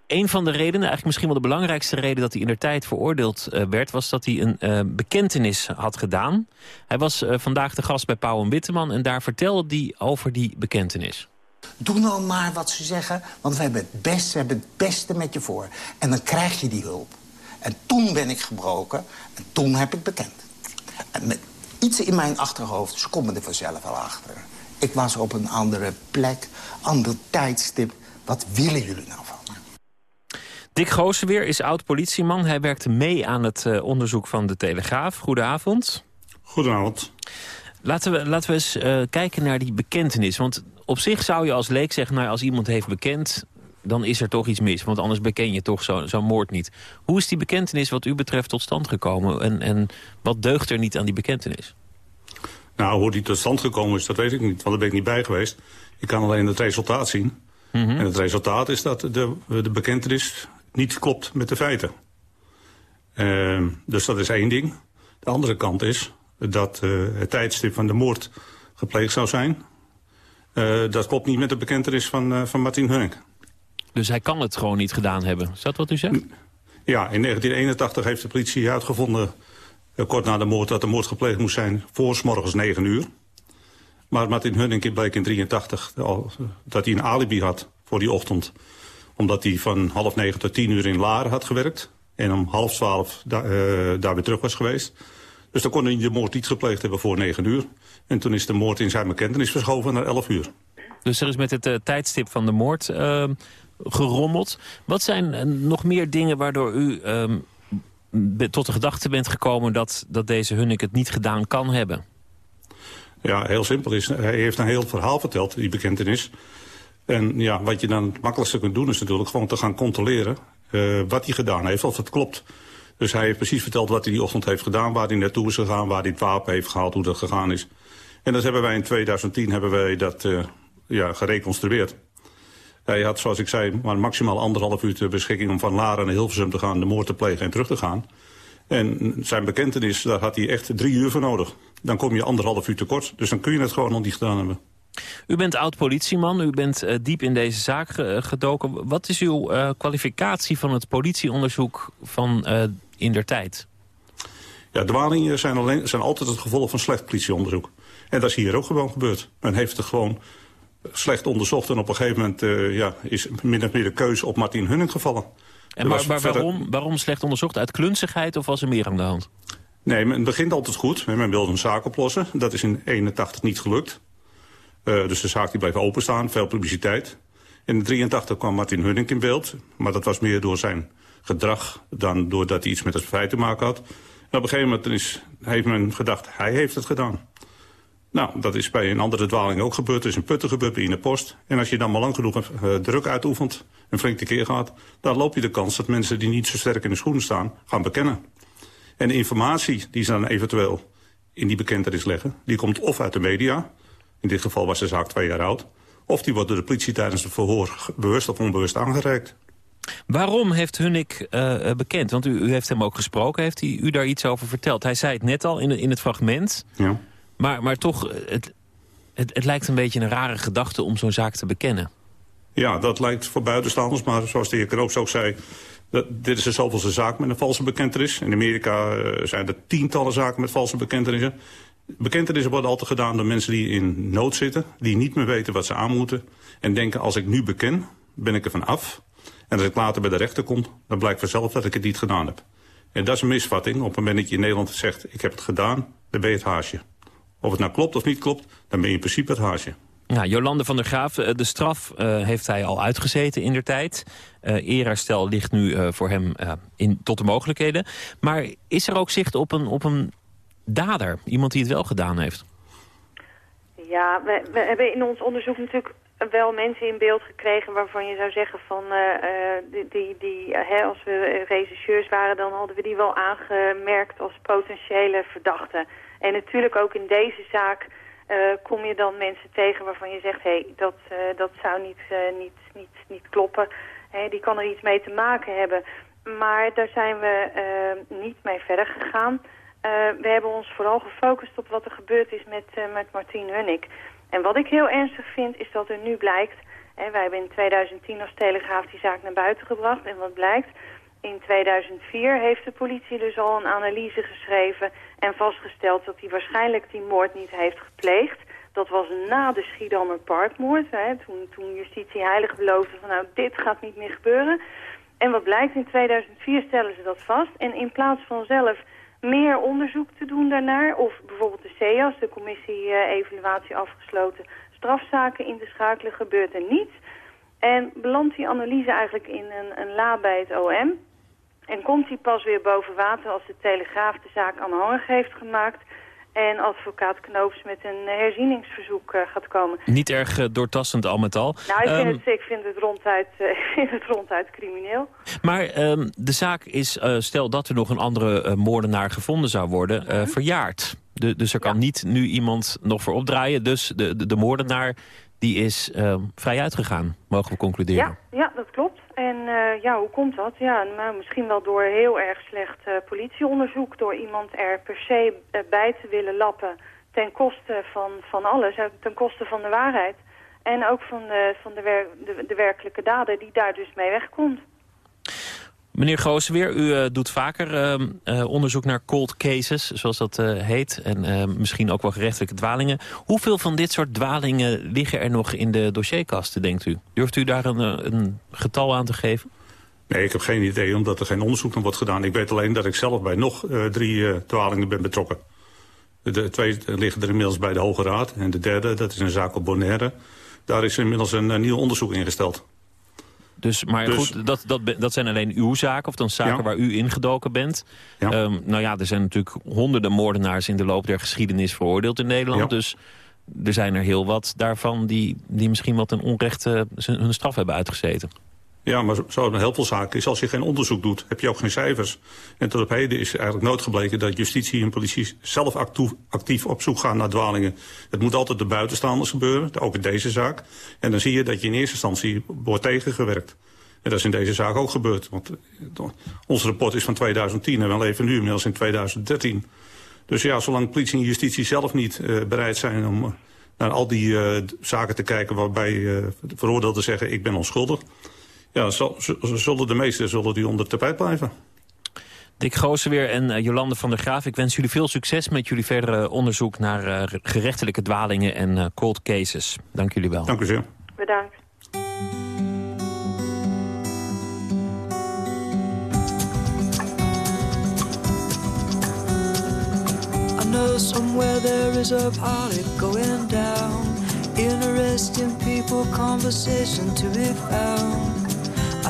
Een van de redenen, eigenlijk misschien wel de belangrijkste reden... dat hij in der tijd veroordeeld uh, werd... was dat hij een uh, bekentenis had gedaan. Hij was uh, vandaag de gast bij Pauw en Witteman... en daar vertelde hij over die bekentenis. Doe nou maar wat ze zeggen, want we hebben het beste, hebben het beste met je voor. En dan krijg je die hulp. En toen ben ik gebroken en toen heb ik bekend. En met iets in mijn achterhoofd. Ze komen er vanzelf wel achter. Ik was op een andere plek, ander tijdstip. Wat willen jullie nou van? Dick Goosenweer is oud-politieman. Hij werkte mee aan het uh, onderzoek van de Telegraaf. Goedenavond. Goedenavond. Laten we, laten we eens uh, kijken naar die bekentenis. Want op zich zou je als leek zeggen... Nou, als iemand heeft bekend, dan is er toch iets mis. Want anders beken je toch zo'n zo moord niet. Hoe is die bekentenis wat u betreft tot stand gekomen? En, en wat deugt er niet aan die bekentenis? Nou, hoe die tot stand gekomen is, dat weet ik niet. Want daar ben ik niet bij geweest. Ik kan alleen het resultaat zien. Mm -hmm. En het resultaat is dat de, de bekentenis niet klopt met de feiten. Uh, dus dat is één ding. De andere kant is dat uh, het tijdstip van de moord gepleegd zou zijn. Uh, dat klopt niet met de bekentenis van, van Martin Hunnik. Dus hij kan het gewoon niet gedaan hebben. Is dat wat u zegt? Ja, in 1981 heeft de politie uitgevonden... Kort na de moord dat de moord gepleegd moest zijn... voor morgens 9 uur. Maar Martin Hunning bleek in 83 al, dat hij een alibi had voor die ochtend. Omdat hij van half negen tot tien uur in Laren had gewerkt. En om half twaalf da uh, daar weer terug was geweest. Dus dan kon hij de moord niet gepleegd hebben voor 9 uur. En toen is de moord in zijn bekentenis verschoven naar 11 uur. Dus er is met het uh, tijdstip van de moord uh, gerommeld. Wat zijn uh, nog meer dingen waardoor u um, tot de gedachte bent gekomen... dat, dat deze Hunnik het niet gedaan kan hebben? Ja, heel simpel is. Hij heeft een heel verhaal verteld, die bekentenis. En ja, wat je dan het makkelijkste kunt doen is natuurlijk gewoon te gaan controleren... Uh, wat hij gedaan heeft, of het klopt. Dus hij heeft precies verteld wat hij die ochtend heeft gedaan... waar hij naartoe is gegaan, waar hij het wapen heeft gehaald, hoe dat gegaan is. En dat hebben wij in 2010 hebben wij dat uh, ja, gereconstrueerd. Hij had, zoals ik zei, maar maximaal anderhalf uur ter beschikking... om van Laren naar Hilversum te gaan, de moord te plegen en terug te gaan. En zijn bekentenis, daar had hij echt drie uur voor nodig. Dan kom je anderhalf uur tekort, dus dan kun je het gewoon nog niet gedaan hebben. U bent oud-politieman, u bent uh, diep in deze zaak uh, gedoken. Wat is uw uh, kwalificatie van het politieonderzoek van in der tijd? Ja, dwalingen zijn, alleen, zijn altijd het gevolg van slecht politieonderzoek. En dat is hier ook gewoon gebeurd. Men heeft het gewoon slecht onderzocht en op een gegeven moment ja, is min of meer de keuze op Martin Hunning gevallen. En maar, maar waarom, waarom slecht onderzocht? Uit klunzigheid of was er meer aan de hand? Nee, men begint altijd goed. Men wilde een zaak oplossen. Dat is in 81 niet gelukt. Uh, dus de zaak die bleef openstaan, veel publiciteit. In 83 kwam Martin Hunning in beeld. Maar dat was meer door zijn gedrag dan doordat hij iets met het feit te maken had. En op een gegeven moment is, heeft men gedacht, hij heeft het gedaan. Nou, dat is bij een andere dwaling ook gebeurd. Er is een putten gebeurd in de post. En als je dan maar lang genoeg uh, druk uitoefent, een flinke keer gaat... dan loop je de kans dat mensen die niet zo sterk in de schoenen staan, gaan bekennen. En de informatie die ze dan eventueel in die bekentenis leggen... die komt of uit de media, in dit geval was de zaak twee jaar oud... of die wordt door de politie tijdens het verhoor bewust of onbewust aangereikt. Waarom heeft Hunnik uh, bekend? Want u, u, heeft hem ook gesproken. Heeft hij u daar iets over verteld? Hij zei het net al in, in het fragment. Ja. Maar, maar toch, het, het, het lijkt een beetje een rare gedachte om zo'n zaak te bekennen. Ja, dat lijkt voor buitenstaanders. Maar zoals de heer Kroops ook zei... Dat, dit is de zoveelste zaak met een valse bekentenis. In Amerika uh, zijn er tientallen zaken met valse bekentenissen. Bekentenissen worden altijd gedaan door mensen die in nood zitten. Die niet meer weten wat ze aan moeten. En denken, als ik nu beken, ben ik er van af. En als ik later bij de rechter kom, dan blijkt vanzelf dat ik het niet gedaan heb. En dat is een misvatting. Op het moment dat je in Nederland zegt, ik heb het gedaan, dan ben je het haasje. Of het nou klopt of niet klopt, dan ben je in principe het haasje. Ja, Jolande van der Graaf, de straf uh, heeft hij al uitgezeten in der tijd. Uh, eerherstel ligt nu voor hem in, tot de mogelijkheden. Maar is er ook zicht op een, op een dader? Iemand die het wel gedaan heeft? Ja, we, hebben in ons onderzoek natuurlijk wel mensen in beeld gekregen waarvan je zou zeggen van eh, eh, die, die, die eh, hè, als we regisseurs waren dan hadden we die wel aangemerkt als potentiële verdachten. En natuurlijk ook in deze zaak kom je dan mensen tegen waarvan je zegt hé hey, dat, dat zou niet, niet, niet, niet kloppen. Die kan er iets mee te maken hebben. Maar daar zijn we niet mee verder gegaan. We hebben ons vooral gefocust op wat er gebeurd is met, met Martien Hunnik. En wat ik heel ernstig vind is dat er nu blijkt... Hè, wij hebben in 2010 als Telegraaf die zaak naar buiten gebracht. En wat blijkt? In 2004 heeft de politie dus al een analyse geschreven... en vastgesteld dat hij waarschijnlijk die moord niet heeft gepleegd. Dat was na de Schiedammer Parkmoord. Hè, toen, toen justitie heilig beloofde van nou dit gaat niet meer gebeuren. En wat blijkt? In 2004 stellen ze dat vast. En in plaats van zelf meer onderzoek te doen daarnaar. Of bijvoorbeeld de CEAS, de commissie uh, evaluatie afgesloten, strafzaken in te schakelen, gebeurt er niets. En belandt die analyse eigenlijk in een, een la bij het OM. En komt die pas weer boven water als de Telegraaf de zaak aanhangig heeft gemaakt en advocaat Knoops met een herzieningsverzoek uh, gaat komen. Niet erg uh, doortastend al met al. Nou, ik vind, um, het, ik vind, het, ronduit, uh, het ronduit crimineel. Maar um, de zaak is, stel dat er nog een andere moordenaar gevonden zou worden, mm -hmm. verjaard. De, dus er kan ja. niet nu iemand nog voor opdraaien. Dus de, de, de moordenaar die is uh, vrij uitgegaan, mogen we concluderen. Ja, ja. En uh, ja, hoe komt dat? Ja, nou, misschien wel door heel erg slecht uh, politieonderzoek. Door iemand er per se uh, bij te willen lappen ten koste van, van alles. Ten koste van de waarheid. En ook van, de, van de, wer de, de werkelijke dader die daar dus mee wegkomt. Meneer Gooseweer, u uh, doet vaker uh, uh, onderzoek naar cold cases, zoals dat heet. En misschien ook wel gerechtelijke dwalingen. Hoeveel van dit soort dwalingen liggen er nog in de dossierkasten, denkt u? Durft u daar een, een getal aan te geven? Nee, ik heb geen idee, omdat er geen onderzoek naar wordt gedaan. Ik weet alleen dat ik zelf bij nog drie dwalingen ben betrokken. De twee liggen er inmiddels bij de Hoge Raad. En de derde, dat is een zaak op Bonaire. Daar is inmiddels een nieuw onderzoek ingesteld. Dus, maar dus, goed, dat, dat, dat zijn alleen uw zaken, of dan zaken ja. waar u ingedoken bent. Ja. Um, nou ja, er zijn natuurlijk honderden moordenaars in de loop der geschiedenis veroordeeld in Nederland. Ja. Dus er zijn er heel wat daarvan die, die misschien wat een onrechte hun straf hebben uitgezeten. Ja, maar zo'n heel veel zaken is als je geen onderzoek doet, heb je ook geen cijfers. En tot op heden is eigenlijk nooit gebleken dat justitie en politie zelf actief, op zoek gaan naar dwalingen. Het moet altijd de buitenstaanders gebeuren, ook in deze zaak. En dan zie je dat je in eerste instantie wordt tegengewerkt. En dat is in deze zaak ook gebeurd. Want ons rapport is van 2010 en we leven nu inmiddels in 2013. Dus ja, zolang politie en justitie zelf niet uh, bereid zijn om uh, naar al die zaken te kijken waarbij uh, veroordeelden zeggen ik ben onschuldig ja, zullen de meesten zullen die onder tapijt blijven. Dick Goosenweer en uh, Jolande van der Graaf, ik wens jullie veel succes met jullie verdere onderzoek naar uh, gerechtelijke dwalingen en uh, cold cases. Dank jullie wel. Dank u zeer. Bedankt. I know somewhere there is a party going down Interesting people, conversation to be found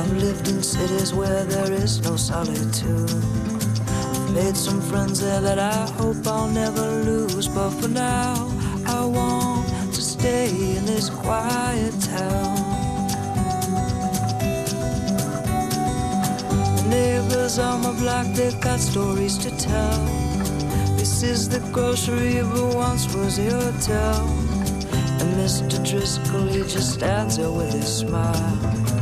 I've lived in cities where there is no solitude. I've made some friends there that I hope I'll never lose. But for now, I want to stay in this quiet town. The neighbors on my block, they've got stories to tell. This is the grocery, but once was a hotel. And Mr. Driscoll, he just stands there with his smile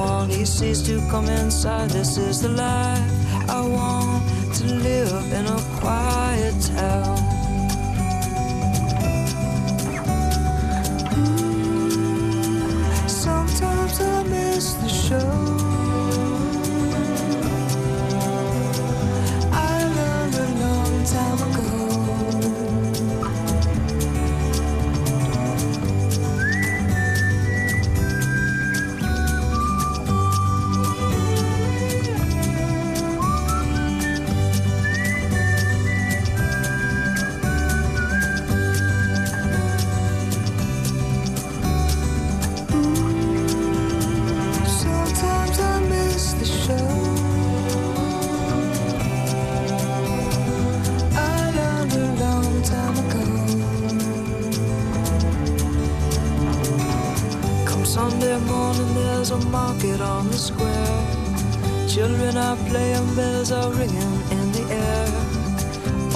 everyone he sees to come inside. This is the life I want to live in a quiet town. Mm, sometimes I miss the show. Are playing, bells are ringing in the air.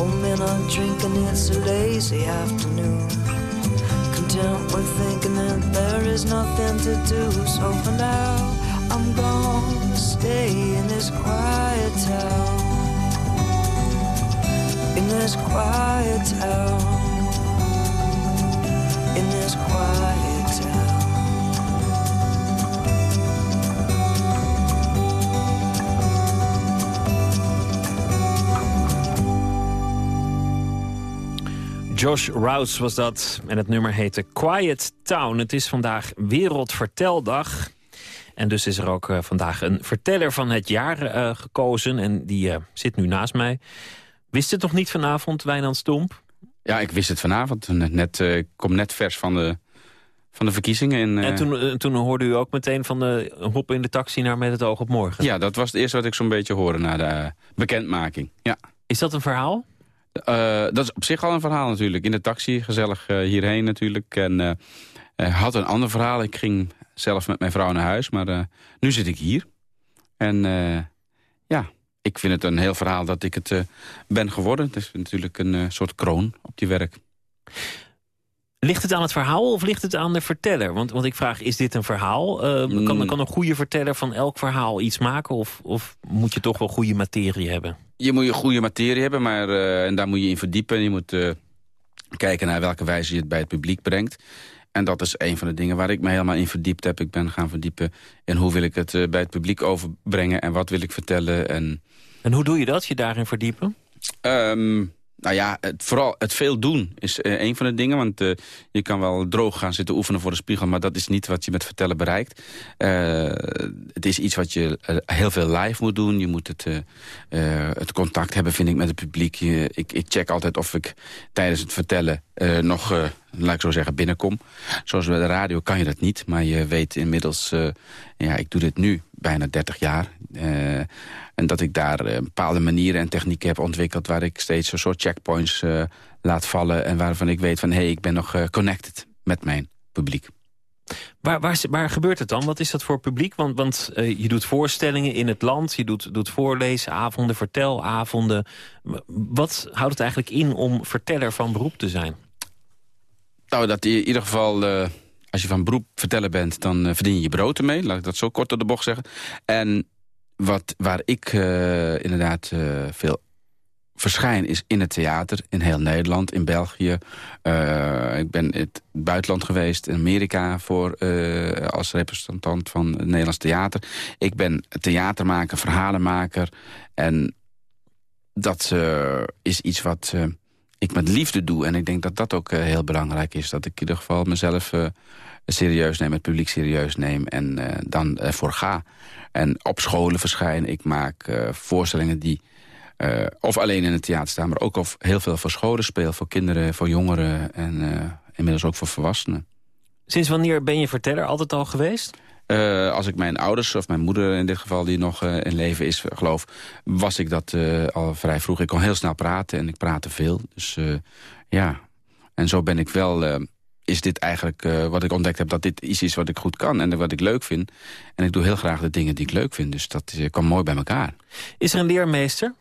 Old men are drinking, it's a lazy afternoon. Content with thinking that there is nothing to do. So for now, I'm gonna stay in this quiet town. In this quiet town. Josh Rouse was dat en het nummer heette Quiet Town. Het is vandaag Wereldverteldag. En dus is er ook uh, vandaag een verteller van het jaar uh, gekozen. En die uh, zit nu naast mij. Wist het nog niet vanavond, Wijnand Stomp? Ja, ik wist het vanavond. Net, ik kom net vers van de, van de verkiezingen. In, en toen, toen hoorde u ook meteen van de hoppen in de taxi naar Met het oog op morgen? Ja, dat was het eerste wat ik zo'n beetje hoorde na de bekendmaking. Ja. Is dat een verhaal? Uh, dat is op zich al een verhaal natuurlijk. In de taxi, gezellig uh, hierheen natuurlijk. En uh, had een ander verhaal. Ik ging zelf met mijn vrouw naar huis, maar nu zit ik hier. En ja, ik vind het een heel verhaal dat ik het ben geworden. Het is natuurlijk een soort kroon op die werk. Ligt het aan het verhaal of ligt het aan de verteller? Want, want ik vraag, is dit een verhaal? kan, Mm. kan een goede verteller van elk verhaal iets maken? Of, of moet je toch wel goede materie hebben? Je moet je goede materie hebben, maar, uh, en daar moet je in verdiepen. Je moet uh, kijken naar welke wijze je het bij het publiek brengt. En dat is een van de dingen waar ik me helemaal in verdiept heb. Ik ben gaan verdiepen in hoe wil ik het uh, bij het publiek overbrengen... en wat wil ik vertellen. En, en hoe doe je dat, je daarin verdiepen? Um, nou ja, het, vooral het veel doen is uh, een van de dingen. Want uh, je kan wel droog gaan zitten oefenen voor de spiegel... maar dat is niet wat je met vertellen bereikt. Uh, het is iets wat je heel veel live moet doen. Je moet het, het contact hebben, vind ik, met het publiek. Ik, ik, check altijd of ik tijdens het vertellen nog, laat ik zo zeggen, binnenkom. Zoals bij de radio kan je dat niet. Maar je weet inmiddels, ja, ik doe dit nu bijna 30 jaar... En dat ik daar uh, bepaalde manieren en technieken heb ontwikkeld... waar ik steeds een soort checkpoints laat vallen... en waarvan ik weet van, hé, hey, ik ben nog connected met mijn publiek. Waar, waar, waar, gebeurt het dan? Wat is dat voor publiek? Want, want je doet voorstellingen in het land, je doet, doet voorleesavonden, vertelavonden. Wat houdt het eigenlijk in om verteller van beroep te zijn? Nou, dat in ieder geval als je van beroep verteller bent... dan verdien je je brood ermee, laat ik dat zo kort door de bocht zeggen. En wat, waar ik uh, inderdaad uh, veel verschijn is in het theater. In heel Nederland, in België. Uh, ik ben het buitenland geweest, in Amerika... Voor, als representant van het Nederlands theater. Ik ben theatermaker, verhalenmaker. En dat is iets wat ik met liefde doe. En ik denk dat dat ook heel belangrijk is. Dat ik in ieder geval mezelf serieus neem, het publiek serieus neem... en dan ervoor ga. En op scholen verschijnen. Ik maak voorstellingen die of alleen in het theater staan... maar ook of heel veel voor scholen speel. Voor kinderen, voor jongeren en inmiddels ook voor volwassenen. Sinds wanneer ben je verteller? Altijd al geweest? Als ik mijn ouders, of mijn moeder in dit geval... die nog in leven is, geloof... was ik dat al vrij vroeg. Ik kon heel snel praten en ik praatte veel. Dus ja, en zo ben ik wel is dit eigenlijk wat ik ontdekt heb... dat dit iets is wat ik goed kan en wat ik leuk vind. En ik doe heel graag de dingen die ik leuk vind. Dus dat kwam mooi bij elkaar. Is er een leermeester?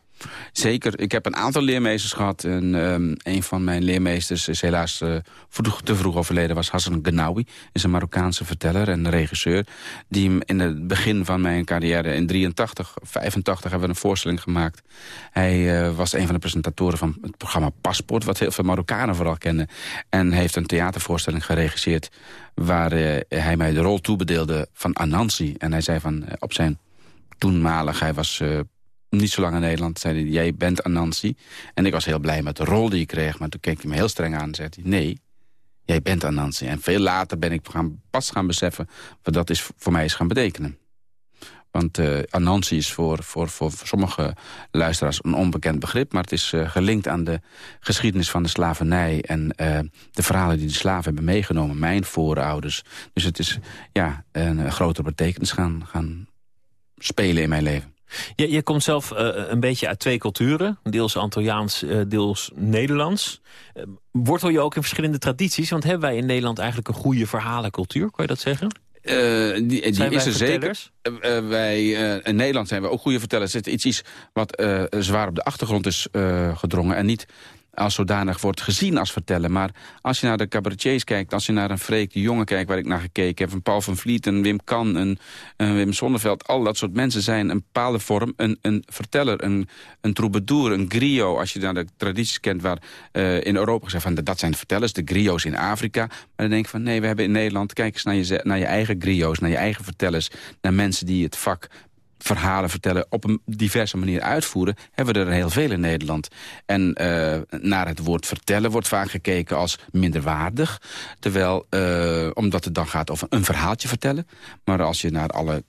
Zeker. Ik heb een aantal leermeesters gehad. En um, een van mijn leermeesters is helaas uh, te vroeg overleden. was Hassan Gnawi. Is een Marokkaanse verteller en regisseur. Die in het begin van mijn carrière in 83, 85 hebben we een voorstelling gemaakt. Hij uh, was een van de presentatoren van het programma Paspoort. Wat heel veel Marokkanen vooral kennen. En heeft een theatervoorstelling geregisseerd. Waar uh, hij mij de rol toebedeelde van Anansi. En hij zei van op zijn toenmalig, hij was niet zo lang in Nederland, zei hij, jij bent Anansi. En ik was heel blij met de rol die ik kreeg. Maar toen keek hij me heel streng aan en zei hij, nee, jij bent Anansi. En veel later ben ik gaan, pas gaan beseffen wat dat is, voor mij is gaan betekenen. Want uh, Anansi is voor, voor, voor, sommige luisteraars een onbekend begrip... maar het is uh, gelinkt aan de geschiedenis van de slavernij... en uh, de verhalen die de slaven hebben meegenomen, mijn voorouders. Dus het is ja, een grotere betekenis gaan, gaan spelen in mijn leven. Je, je komt zelf uh, een beetje uit twee culturen. Deels Antilliaans, uh, deels Nederlands. Uh, wortel je ook in verschillende tradities? Want hebben wij in Nederland eigenlijk een goede verhalencultuur? Kan je dat zeggen? Uh, die, die Zijn is er zeker. vertellers? Uh, wij, in Nederland zijn we ook goede vertellers. Het is iets, iets wat zwaar op de achtergrond is gedrongen... en niet als zodanig wordt gezien als vertellen. Maar als je naar de cabaretiers kijkt, als je naar een Freek de Jonge kijkt... waar ik naar gekeken heb, een Paul van Vliet, een Wim Kan, een, een Wim Sonneveld... al dat soort mensen zijn een bepaalde vorm, een, een verteller, een, een troubadour, een griot... als je naar de tradities kent waar uh, in Europa gezegd van dat zijn de vertellers, de griots in Afrika. Maar dan denk ik van nee, we hebben in Nederland... kijk eens naar je, naar je eigen griots, naar je eigen vertellers... naar mensen die het vak verhalen vertellen op een diverse manier uitvoeren... hebben we er heel veel in Nederland. En uh, naar het woord vertellen wordt vaak gekeken als minderwaardig. Terwijl, uh, omdat het dan gaat over een verhaaltje vertellen. Maar als je naar alle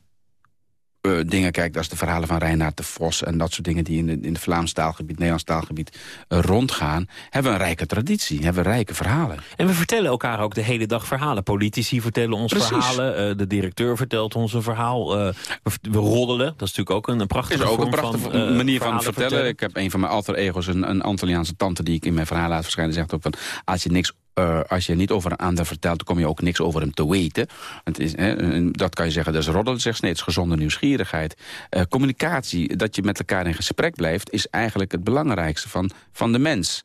uh, dingen kijkt als de verhalen van Reinaard de Vos... en dat soort dingen die in, de, in het Vlaams taalgebied, Nederlands taalgebied uh, rondgaan... hebben we een rijke traditie, hebben we rijke verhalen. En we vertellen elkaar ook de hele dag verhalen. Politici vertellen ons Precies. verhalen, uh, de directeur vertelt ons een verhaal. we, we roddelen, dat is natuurlijk ook een, een prachtige is ook vorm een prachtige van, manier van vertellen. vertellen. Ik heb een van mijn alter ego's, een, een Antilliaanse tante... die ik in mijn verhaal laat verschijnen, zegt ook van... als je niks uh, als je niet over een ander vertelt, dan kom je ook niks over hem te weten. Het is, hè, dat kan je zeggen, dat is roddelen, zegt is gezonde nieuwsgierigheid. Uh, communicatie, dat je met elkaar in gesprek blijft, is eigenlijk het belangrijkste van, van de mens.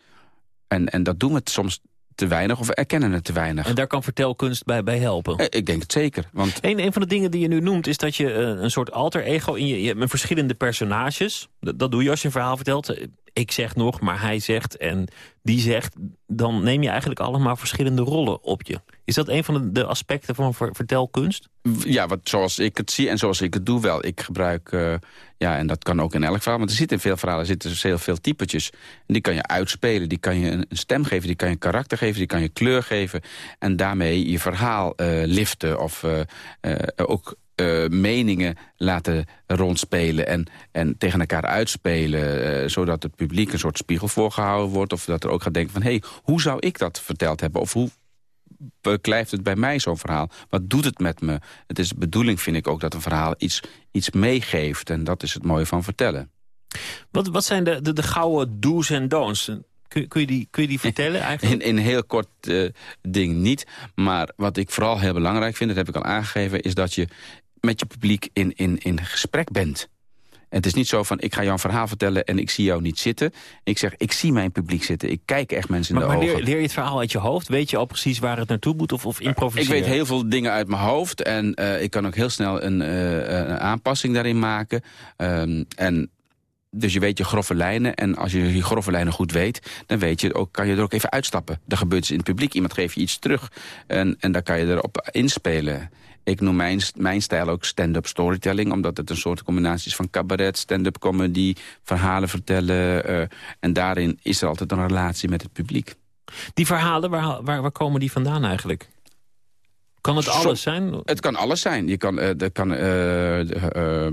En, en dat doen we soms te weinig of erkennen het te weinig. En daar kan vertelkunst bij, bij helpen? Uh, ik denk het zeker. Want... Een, een van de dingen die je nu noemt... is dat je een soort alter ego in je... je hebt verschillende personages. Dat, dat doe je als je een verhaal vertelt. Ik zeg nog, maar hij zegt en die zegt... dan neem je eigenlijk allemaal verschillende rollen op je. Is dat een van de, aspecten van ver, vertelkunst? Ja, wat, zoals ik het zie en zoals ik het doe wel. Ik gebruik, uh, ja, en dat kan ook in elk verhaal... want er zitten in veel verhalen zitten heel veel typetjes. En die kan je uitspelen, die kan je een stem geven... die kan je karakter geven, die kan je kleur geven... en daarmee je verhaal uh, liften of uh, ook uh, meningen laten rondspelen en, en tegen elkaar uitspelen... Uh, zodat het publiek een soort spiegel voorgehouden wordt... of dat er ook gaat denken van, hé, hey, hoe zou ik dat verteld hebben? Of hoe beklijft het bij mij zo'n verhaal? Wat doet het met me? Het is de bedoeling, vind ik ook, dat een verhaal iets, iets meegeeft. En dat is het mooie van vertellen. Wat, wat zijn de, de, de gouden do's en don'ts? Kun, kun, je die, kun je die vertellen eigenlijk? In, in een heel kort uh, ding niet. Maar wat ik vooral heel belangrijk vind, dat heb ik al aangegeven... is dat je met je publiek in, in, in gesprek bent. Het is niet zo van, ik ga jou een verhaal vertellen en ik zie jou niet zitten. Ik zeg, ik zie mijn publiek zitten. Ik kijk echt mensen in maar, de maar ogen. Leer, leer je het verhaal uit je hoofd? Weet je al precies waar het naartoe moet of, of improviseer? Ik weet heel veel dingen uit mijn hoofd. En uh, ik kan ook heel snel een, uh, een aanpassing daarin maken. Um, en dus je weet je grove lijnen. En als je die grove lijnen goed weet, dan weet je ook, kan je er ook even uitstappen. Er gebeurt iets in het publiek. Iemand geeft je iets terug. En, en daar kan je erop inspelen. Ik noem mijn, mijn stijl ook stand-up storytelling... omdat het een soort combinatie is van cabaret, stand-up comedy... verhalen vertellen. Uh, en daarin is er altijd een relatie met het publiek. Die verhalen, waar, waar, waar komen die vandaan eigenlijk? Kan het alles Zo, zijn? Het kan alles zijn. Je kan, uh, er kan uh,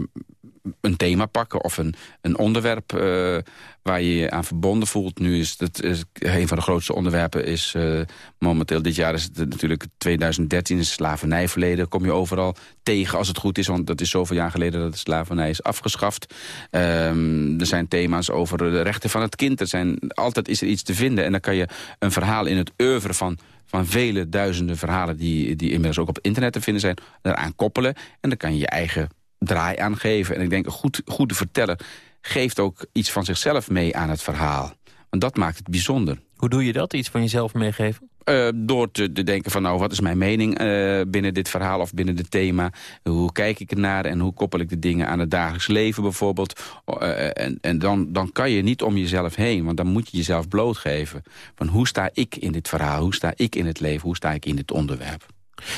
een thema pakken of een, een onderwerp uh, waar je je aan verbonden voelt. Nu is het is, een van de grootste onderwerpen is uh, momenteel dit jaar is het natuurlijk 2013 is slavernijverleden. Kom je overal tegen als het goed is, want dat is zoveel jaar geleden dat de slavernij is afgeschaft. Um, er zijn thema's over de rechten van het kind. Er zijn, altijd is er iets te vinden en dan kan je een verhaal in het oeuvre van van vele duizenden verhalen die, die inmiddels ook op internet te vinden zijn, eraan koppelen. En dan kan je je eigen draai aan geven. En ik denk, een goed, goede verteller geeft ook iets van zichzelf mee aan het verhaal. Want dat maakt het bijzonder. Hoe doe je dat, iets van jezelf meegeven? Uh, door te, te, denken van, nou, wat is mijn mening uh, binnen dit verhaal of binnen dit thema? Hoe kijk ik ernaar en hoe koppel ik de dingen aan het dagelijks leven bijvoorbeeld? Uh, en en dan, dan kan je niet om jezelf heen, want dan moet je jezelf blootgeven. Van hoe sta ik in dit verhaal? Hoe sta ik in het leven? Hoe sta ik in dit onderwerp?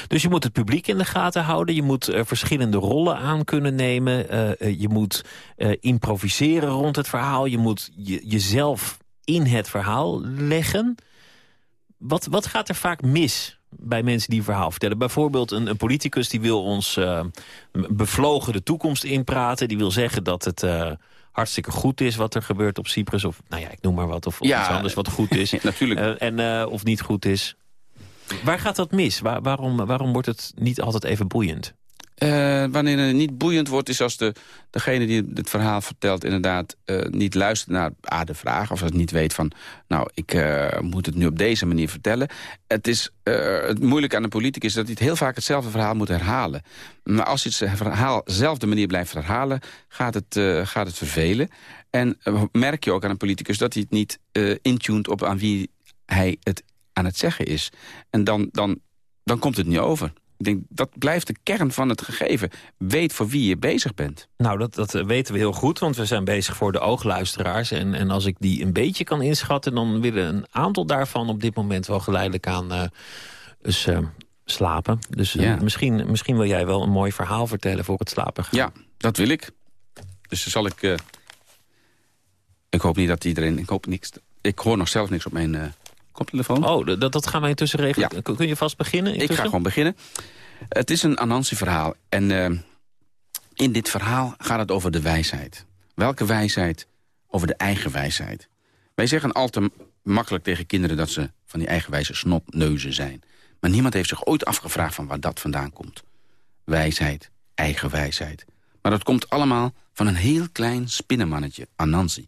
Dus je moet het publiek in de gaten houden. Je moet uh, verschillende rollen aan kunnen nemen. Uh, uh, je moet improviseren rond het verhaal. Je moet je, jezelf in het verhaal leggen. Wat, wat gaat er vaak mis bij mensen die een verhaal vertellen? Bijvoorbeeld een, een politicus die wil ons bevlogen de toekomst inpraten. Die wil zeggen dat het hartstikke goed is wat er gebeurt op Cyprus. Of nou ja, ik noem maar wat. Of, of ja, iets anders wat goed is. natuurlijk. en, of niet goed is. Waar gaat dat mis? Waar, waarom, waarom wordt het niet altijd even boeiend? Uh, wanneer het niet boeiend wordt, is als de, degene die het verhaal vertelt... inderdaad uh, niet luistert naar A, de vraag, of het niet weet van... nou, ik uh, moet het nu op deze manier vertellen. Het, is, het moeilijke aan de politicus is dat hij heel vaak hetzelfde verhaal moet herhalen. Maar als hij het verhaal zelfde manier blijft herhalen, gaat het, gaat het vervelen. En merk je ook aan een politicus dat hij het niet intuned op aan wie hij het aan het zeggen is. En dan, dan, dan komt het niet over. Ik denk, dat blijft de kern van het gegeven. Weet voor wie je bezig bent. Nou, dat, dat weten we heel goed, want we zijn bezig voor de oogluisteraars. En, en als ik die een beetje kan inschatten... dan willen een aantal daarvan op dit moment wel geleidelijk aan uh, dus, uh, slapen. Dus uh, ja. misschien, misschien wil jij wel een mooi verhaal vertellen voor het slapen gaan. Ja, dat wil ik. Dus dan zal ik... ik hoop niet dat iedereen... Ik hoop niks... Ik hoor nog zelf niks op mijn koptelefoon. Oh, dat, dat gaan wij intussen regelen. Ja. Kun je vast beginnen? Intussen? Ik ga gewoon beginnen. Het is een Anansi-verhaal. En uh, in dit verhaal gaat het over de wijsheid. Welke wijsheid? Over de eigen wijsheid. Wij zeggen al te makkelijk tegen kinderen... dat ze van die eigenwijze snotneuzen zijn. Maar niemand heeft zich ooit afgevraagd van waar dat vandaan komt. Wijsheid, eigen wijsheid. Maar dat komt allemaal van een heel klein spinnenmannetje, Anansi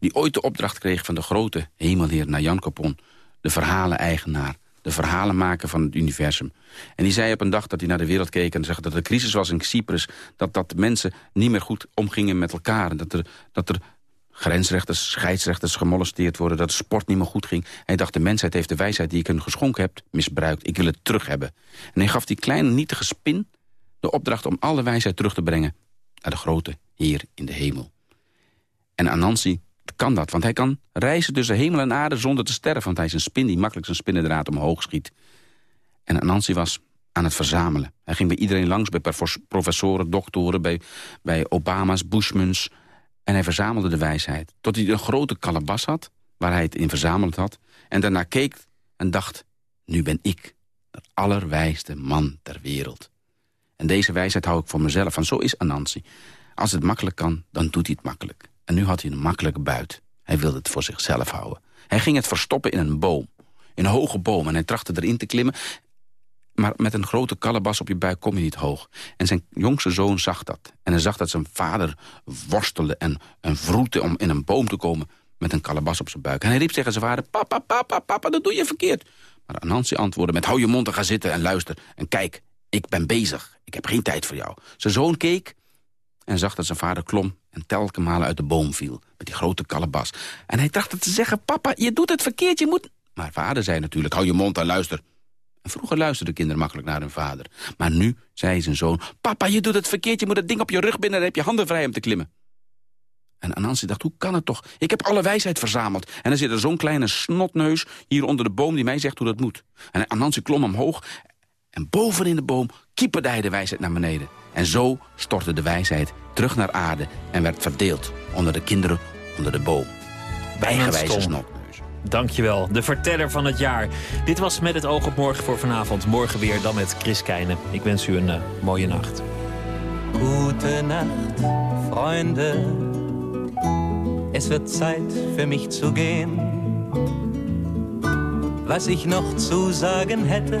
die ooit de opdracht kreeg van de grote hemelheer Najan Capon... de verhalen-eigenaar, de verhalenmaker van het universum. En die zei op een dag dat hij naar de wereld keek en zag dat er crisis was in Cyprus... dat, dat mensen niet meer goed omgingen met elkaar. Dat er, dat er grensrechters, scheidsrechters gemolesteerd worden... dat sport niet meer goed ging. Hij dacht, de mensheid heeft de wijsheid die ik hun geschonken heb misbruikt. Ik wil het terug hebben. En hij gaf die kleine nietige spin de opdracht om alle wijsheid terug te brengen... naar de grote Heer in de hemel. En Anansi kan dat. Want hij kan reizen tussen hemel en aarde zonder te sterven. Want hij is een spin die makkelijk zijn spinnendraad omhoog schiet. En Anansi was aan het verzamelen. Hij ging bij iedereen langs, bij professoren, doktoren... bij, bij Obama's, Bushmans. En hij verzamelde de wijsheid. Tot hij een grote kalabas had, waar hij het in verzameld had. En daarna keek en dacht... nu ben ik de allerwijste man ter wereld. En deze wijsheid hou ik voor mezelf. Van zo is Anansi. Als het makkelijk kan, dan doet hij het makkelijk. En nu had hij een makkelijke buit. Hij wilde het voor zichzelf houden. Hij ging het verstoppen in een boom. In een hoge boom. En hij trachtte erin te klimmen. Maar met een grote kalebas op je buik kom je niet hoog. En zijn jongste zoon zag dat. En hij zag dat zijn vader worstelde en, en vroette om in een boom te komen... met een kalebas op zijn buik. En hij riep tegen zijn vader... Papa, papa, papa, dat doe je verkeerd. Maar Anansi antwoordde met... hou je mond en ga zitten en luister. En kijk, ik ben bezig. Ik heb geen tijd voor jou. Zijn zoon keek en zag dat zijn vader klom en telkens malen uit de boom viel... met die grote kalebas. En hij trachtte te zeggen, papa, je doet het verkeerd, je moet... Maar vader zei natuurlijk, hou je mond en luister. En vroeger luisterden kinderen makkelijk naar hun vader. Maar nu zei zijn zoon, papa, je doet het verkeerd... je moet het ding op je rug binnen en heb je handen vrij om te klimmen. En Anansi dacht, hoe kan het toch? Ik heb alle wijsheid verzameld. En er zit er zo'n kleine snotneus hier onder de boom... die mij zegt hoe dat moet. En Anansi klom omhoog en boven in de boom kieperde hij de wijsheid naar beneden. En zo stortte de wijsheid terug naar aarde en werd verdeeld onder de kinderen onder de boom. Bijgewijze snotneus. Dankjewel, de verteller van het jaar. Dit was Met het oog op morgen voor vanavond. Morgen weer dan met Chris Keijnen. Ik wens u een uh, mooie nacht. Gute Nacht, Freunde. Es wird Zeit für mich zu gehen. Was ich noch zu sagen hätte,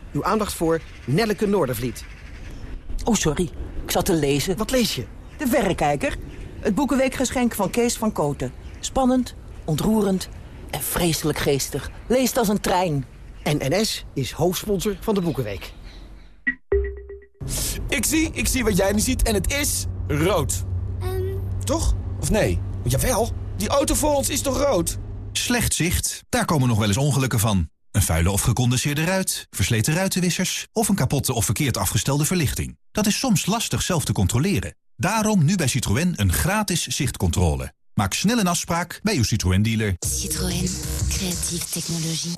Uw aandacht voor Nelleke Noordervliet. Oh, sorry. Ik zat te lezen. Wat lees je? De Verrekijker. Het Boekenweekgeschenk van Kees van Koten. Spannend, ontroerend en vreselijk geestig. Leest als een trein. En NS is hoofdsponsor van de Boekenweek. Ik zie, ik zie wat jij nu ziet en het is rood. Toch? Of nee? Jawel, die auto voor ons is toch rood? Slecht zicht, daar komen nog wel eens ongelukken van. Een vuile of gecondenseerde ruit, versleten ruitenwissers... of een kapotte of verkeerd afgestelde verlichting. Dat is soms lastig zelf te controleren. Daarom nu bij Citroën een gratis zichtcontrole. Maak snel een afspraak bij uw Citroën-dealer. Citroën. Creatieve technologie.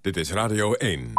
Dit is Radio 1.